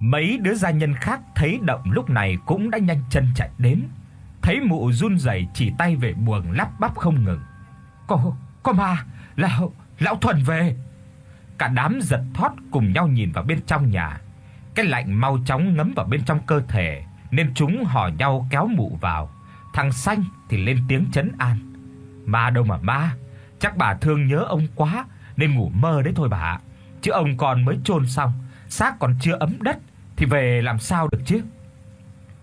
Mấy đứa gia nhân khác thấy động lúc này cũng đã nhanh chân chạy đến, thấy mụ run rẩy chỉ tay về buồng lắp bắp không ngừng. "Cô, cô ma, lão lão thuần về." Cả đám giật thót cùng nhau nhìn vào bên trong nhà. Cái lạnh mau chóng ngấm vào bên trong cơ thể, nên chúng hò nhau kéo mụ vào. Thằng xanh thì lên tiếng trấn an. "Ma đâu mà ma, chắc bà thương nhớ ông quá nên ngủ mơ đấy thôi bà Chứ ông còn mới chôn xong, xác còn chưa ấm đất thì về làm sao được chứ?"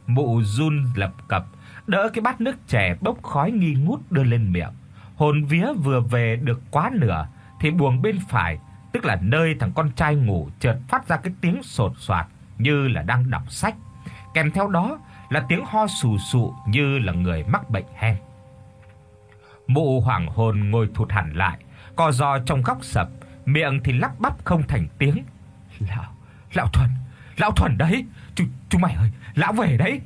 Mụ run lập cập, đỡ cái bát nước chè bốc khói nghi ngút đưa lên miệng. Hồn vía vừa về được quá nửa thì buồng bên phải, tức là nơi thằng con trai ngủ chợt phát ra cái tiếng sột soạt như là đang đọc sách kèm theo đó là tiếng ho sù sụ như là người mắc bệnh hen. Mụ hoảng hồn ngồi thụt hẳn lại, co ro trong góc sập, miệng thì lắp bắp không thành tiếng. "Lão, lão Thuần, lão Thuần đấy, chú chú mày ơi, lão về đấy."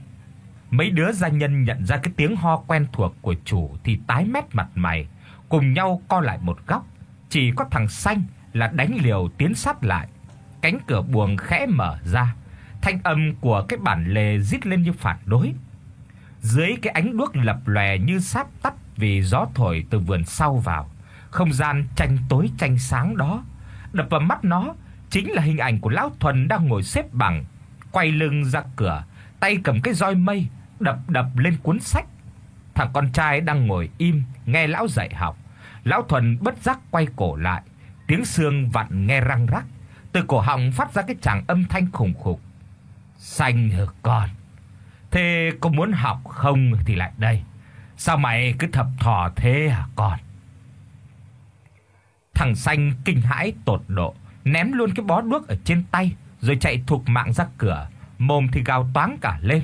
Mấy đứa gia nhân nhận ra cái tiếng ho quen thuộc của chủ thì tái mét mặt mày, cùng nhau co lại một góc, chỉ có thằng xanh là đánh liều tiến sát lại. Cánh cửa buồng khẽ mở ra, thanh âm của cái bản lề rít lên như phản đối. Dưới cái ánh đuốc lập lòe như sắp tắt vì gió thổi từ vườn sau vào, không gian tranh tối tranh sáng đó, đập vào mắt nó chính là hình ảnh của lão Thuần đang ngồi xếp bằng, quay lưng ra cửa, tay cầm cái roi mây đập đập lên cuốn sách. Thằng con trai đang ngồi im nghe lão dạy học. Lão Thuần bất giác quay cổ lại, tiếng xương vặn nghe răng rắc, từ cổ họng phát ra cái tràng âm thanh khủng khục. Xanh hả con? Thế có muốn học không thì lại đây. Sao mày cứ thập thò thế hả con? Thằng xanh kinh hãi tột độ, ném luôn cái bó đuốc ở trên tay rồi chạy thục mạng ra cửa, mồm thì gào toáng cả lên.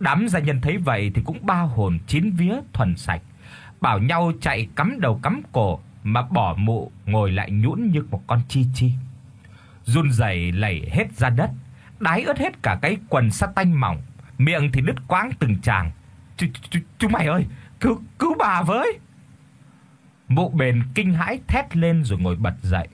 Đám gia nhân thấy vậy thì cũng ba hồn chín vía thuần sạch, bảo nhau chạy cắm đầu cắm cổ mà bỏ mụ ngồi lại nhũn như một con chi chi. Run rẩy lầy hết ra đất, đái ướt hết cả cái quần sa tanh mỏng, miệng thì đứt quãng từng tràng. "Chúng mày ơi, cứu cứu bà với!" Mụ bền kinh hãi thét lên rồi ngồi bật dậy,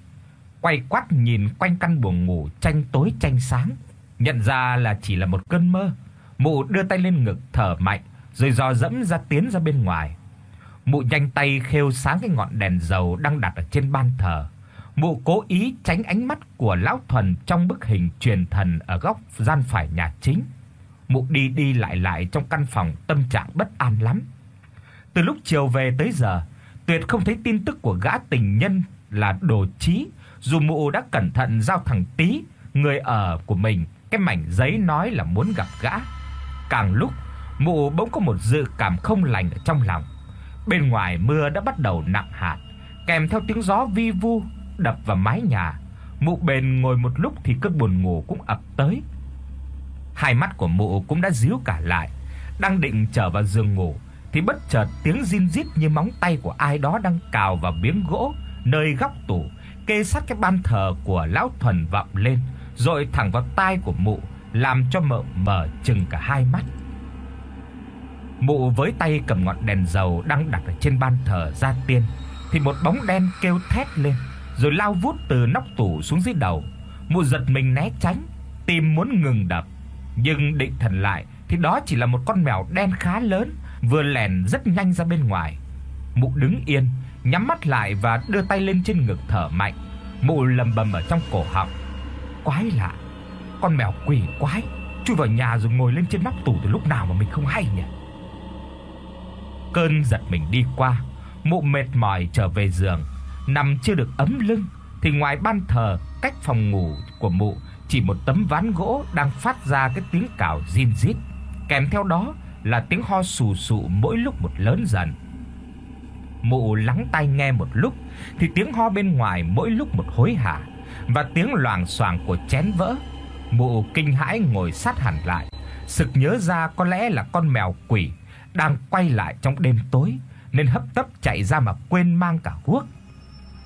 quay quắt nhìn quanh căn buồng ngủ tranh tối tranh sáng, nhận ra là chỉ là một cơn mơ. Mụ đưa tay lên ngực thở mạnh, rồi dò dẫm ra tiến ra bên ngoài. Mụ nhanh tay khêu sáng cái ngọn đèn dầu đang đặt ở trên ban thờ. Mụ cố ý tránh ánh mắt của lão thuần trong bức hình truyền thần ở góc gian phải nhà chính. Mụ đi đi lại lại trong căn phòng tâm trạng bất an lắm. Từ lúc chiều về tới giờ, Tuyệt không thấy tin tức của gã tình nhân là Đồ Chí, dù mụ đã cẩn thận giao thằng Tí, người ở của mình, cái mảnh giấy nói là muốn gặp gã. Càng lúc, mụ bỗng có một dự cảm không lành ở trong lòng. Bên ngoài mưa đã bắt đầu nặng hạt, kèm theo tiếng gió vi vu đập vào mái nhà. Mụ bền ngồi một lúc thì cơn buồn ngủ cũng ập tới. Hai mắt của mụ cũng đã díu cả lại, đang định trở vào giường ngủ thì bất chợt tiếng rin rít như móng tay của ai đó đang cào vào miếng gỗ nơi góc tủ kê sát cái ban thờ của lão thuần vọng lên, rồi thẳng vào tai của mụ, làm cho mợ mở trừng cả hai mắt. Mụ với tay cầm ngọn đèn dầu đang đặt ở trên ban thờ ra tiên thì một bóng đen kêu thét lên, rồi lao vút từ nóc tủ xuống dưới đầu. Mụ giật mình né tránh, tim muốn ngừng đập, nhưng định thần lại thì đó chỉ là một con mèo đen khá lớn vừa lèn rất nhanh ra bên ngoài. Mụ đứng yên, nhắm mắt lại và đưa tay lên trên ngực thở mạnh. Mụ lầm bầm ở trong cổ họng. Quái lạ, con mèo quỷ quái chui vào nhà rồi ngồi lên trên nóc tủ từ lúc nào mà mình không hay nhỉ. Cơn giật mình đi qua, mụ mệt mỏi trở về giường, nằm chưa được ấm lưng thì ngoài ban thờ cách phòng ngủ của mụ chỉ một tấm ván gỗ đang phát ra cái tiếng cào rin rít, kèm theo đó là tiếng ho sù sụ mỗi lúc một lớn dần. Mụ lắng tai nghe một lúc thì tiếng ho bên ngoài mỗi lúc một hối hả và tiếng loảng xoảng của chén vỡ. Mụ kinh hãi ngồi sát hẳn lại, sực nhớ ra có lẽ là con mèo quỷ đang quay lại trong đêm tối nên hấp tấp chạy ra mà quên mang cả guốc.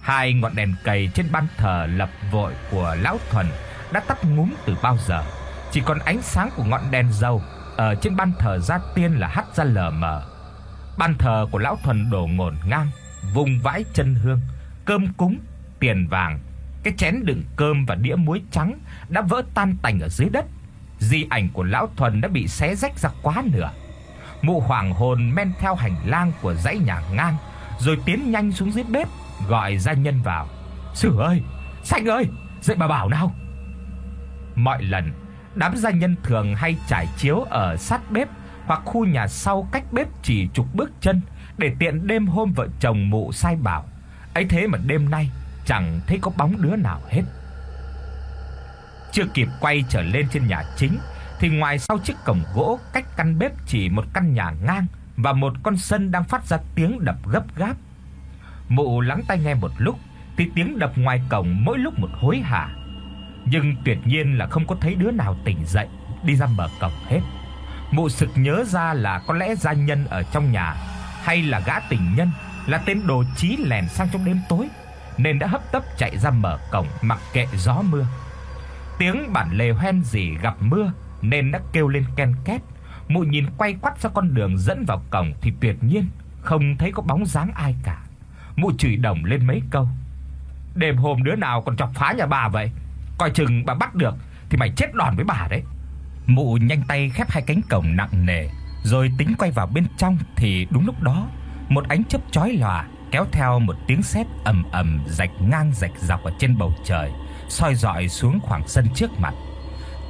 Hai ngọn đèn cầy trên ban thờ lập vội của lão thuần đã tắt ngúm từ bao giờ, chỉ còn ánh sáng của ngọn đèn dầu ở trên ban thờ gia tiên là hắt ra lờ mờ. Ban thờ của lão thuần đổ ngổn ngang, vùng vãi chân hương, cơm cúng, tiền vàng, cái chén đựng cơm và đĩa muối trắng đã vỡ tan tành ở dưới đất. Di ảnh của lão thuần đã bị xé rách ra quá nửa. Mụ hoàng hồn men theo hành lang của dãy nhà ngang, rồi tiến nhanh xuống dưới bếp gọi gia nhân vào. "Sử ơi, Sanh ơi, dậy bà bảo nào." Mọi lần đám gia nhân thường hay trải chiếu ở sát bếp hoặc khu nhà sau cách bếp chỉ chục bước chân để tiện đêm hôm vợ chồng mụ sai bảo. Ấy thế mà đêm nay chẳng thấy có bóng đứa nào hết. Chưa kịp quay trở lên trên nhà chính thì ngoài sau chiếc cổng gỗ cách căn bếp chỉ một căn nhà ngang và một con sân đang phát ra tiếng đập gấp gáp. Mụ lắng tai nghe một lúc, thì tiếng đập ngoài cổng mỗi lúc một hối hả. Nhưng tuyệt nhiên là không có thấy đứa nào tỉnh dậy, đi ra mở cổng hết. Mụ sực nhớ ra là có lẽ gia nhân ở trong nhà, hay là gã tình nhân, là tên đồ chí lèn sang trong đêm tối, nên đã hấp tấp chạy ra mở cổng mặc kệ gió mưa. Tiếng bản lề hoen gì gặp mưa, nên đã kêu lên ken két. Mụ nhìn quay quắt ra con đường dẫn vào cổng thì tuyệt nhiên không thấy có bóng dáng ai cả. Mụ chửi đồng lên mấy câu. Đêm hôm đứa nào còn chọc phá nhà bà vậy? Coi chừng bà bắt được thì mày chết đòn với bà đấy. Mụ nhanh tay khép hai cánh cổng nặng nề, rồi tính quay vào bên trong thì đúng lúc đó, một ánh chớp chói lòa kéo theo một tiếng sét ầm ầm rạch ngang rạch dọc ở trên bầu trời, soi rọi xuống khoảng sân trước mặt.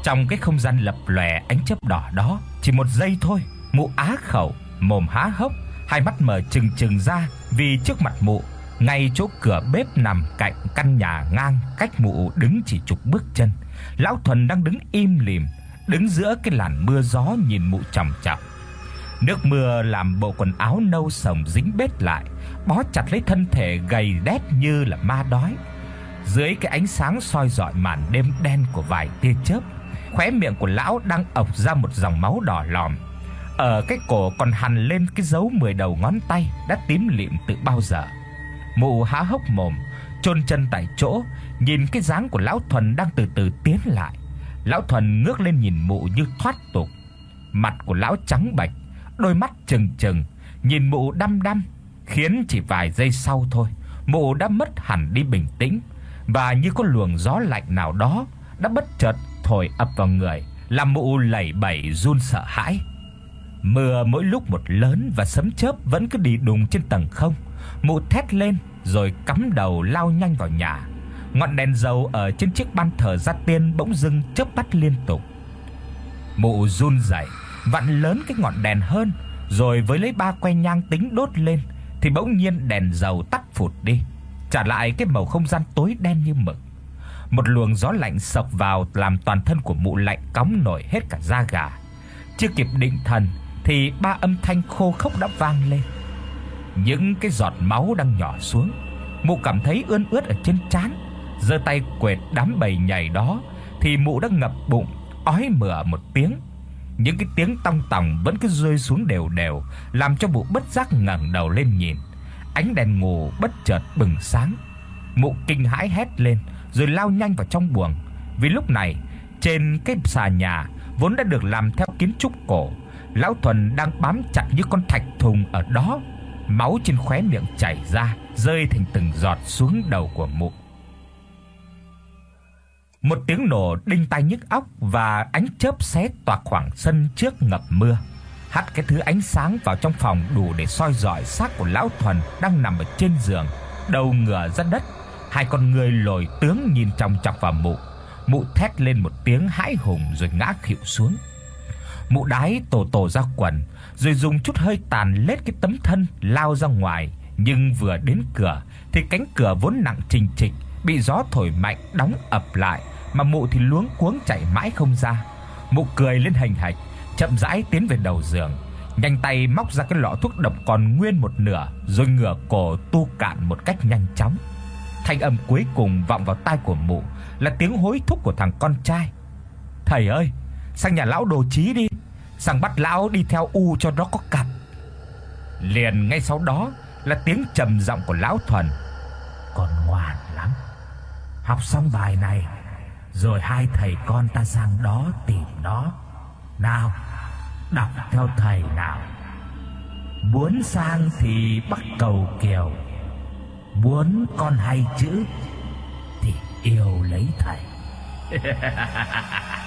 Trong cái không gian lập lòe ánh chớp đỏ đó, chỉ một giây thôi, mụ á khẩu, mồm há hốc, hai mắt mở trừng trừng ra vì trước mặt mụ, ngay chỗ cửa bếp nằm cạnh căn nhà ngang cách mụ đứng chỉ chục bước chân, lão thuần đang đứng im lìm, đứng giữa cái làn mưa gió nhìn mụ chằm chằm. Nước mưa làm bộ quần áo nâu sồng dính bết lại, bó chặt lấy thân thể gầy đét như là ma đói. Dưới cái ánh sáng soi rọi màn đêm đen của vài tia chớp, khóe miệng của lão đang ọc ra một dòng máu đỏ lòm. Ở cái cổ còn hằn lên cái dấu 10 đầu ngón tay đã tím lịm từ bao giờ. Mụ há hốc mồm, chôn chân tại chỗ, nhìn cái dáng của lão Thuần đang từ từ tiến lại. Lão Thuần ngước lên nhìn mụ như thoát tục. Mặt của lão trắng bệch, đôi mắt trừng trừng, nhìn mụ đăm đăm, khiến chỉ vài giây sau thôi, mụ đã mất hẳn đi bình tĩnh và như có luồng gió lạnh nào đó đã bất chợt thổi ập vào người, làm mụ lẩy bẩy run sợ hãi. Mưa mỗi lúc một lớn và sấm chớp vẫn cứ đi đùng trên tầng không. Mụ thét lên rồi cắm đầu lao nhanh vào nhà. Ngọn đèn dầu ở trên chiếc ban thờ gia tiên bỗng dưng chớp tắt liên tục. Mụ run rẩy, vặn lớn cái ngọn đèn hơn, rồi với lấy ba que nhang tính đốt lên thì bỗng nhiên đèn dầu tắt phụt đi, trả lại cái màu không gian tối đen như mực. Một luồng gió lạnh sộc vào làm toàn thân của mụ lạnh cóng nổi hết cả da gà. Chưa kịp định thần thì ba âm thanh khô khốc đã vang lên. Những cái giọt máu đang nhỏ xuống. Mụ cảm thấy ươn ướt ở trên trán, giơ tay quệt đám bầy nhảy đó thì mụ đã ngập bụng, ói mửa một tiếng. Những cái tiếng tong tòng vẫn cứ rơi xuống đều đều, làm cho mụ bất giác ngẩng đầu lên nhìn. Ánh đèn ngủ bất chợt bừng sáng. Mụ kinh hãi hét lên rồi lao nhanh vào trong buồng, vì lúc này trên cái xà nhà vốn đã được làm theo kiến trúc cổ, lão Thuần đang bám chặt như con thạch thùng ở đó, máu trên khóe miệng chảy ra, rơi thành từng giọt xuống đầu của mụ. Một tiếng nổ đinh tai nhức óc và ánh chớp xé toạc khoảng sân trước ngập mưa. Hắt cái thứ ánh sáng vào trong phòng đủ để soi rọi xác của lão Thuần đang nằm ở trên giường, đầu ngửa ra đất, hai con người lồi tướng nhìn chòng chọc vào mụ. Mụ thét lên một tiếng hãi hùng rồi ngã khịu xuống. Mụ đái tổ tổ ra quần, rồi dùng chút hơi tàn lết cái tấm thân lao ra ngoài, nhưng vừa đến cửa thì cánh cửa vốn nặng trình trịch bị gió thổi mạnh đóng ập lại, mà mụ thì luống cuống chạy mãi không ra. Mụ cười lên hành hạch, chậm rãi tiến về đầu giường, nhanh tay móc ra cái lọ thuốc độc còn nguyên một nửa, rồi ngửa cổ tu cạn một cách nhanh chóng. Thanh âm cuối cùng vọng vào tai của mụ là tiếng hối thúc của thằng con trai. "Thầy ơi, sang nhà lão đồ trí đi, sang bắt lão đi theo u cho nó có cặp." Liền ngay sau đó là tiếng trầm giọng của lão Thuần. còn ngoan lắm. Học xong bài này rồi hai thầy con ta sang đó tìm nó. Nào, đọc theo thầy nào. Muốn sang thì bắt cầu kiều. Muốn con hay chữ thì yêu lấy thầy.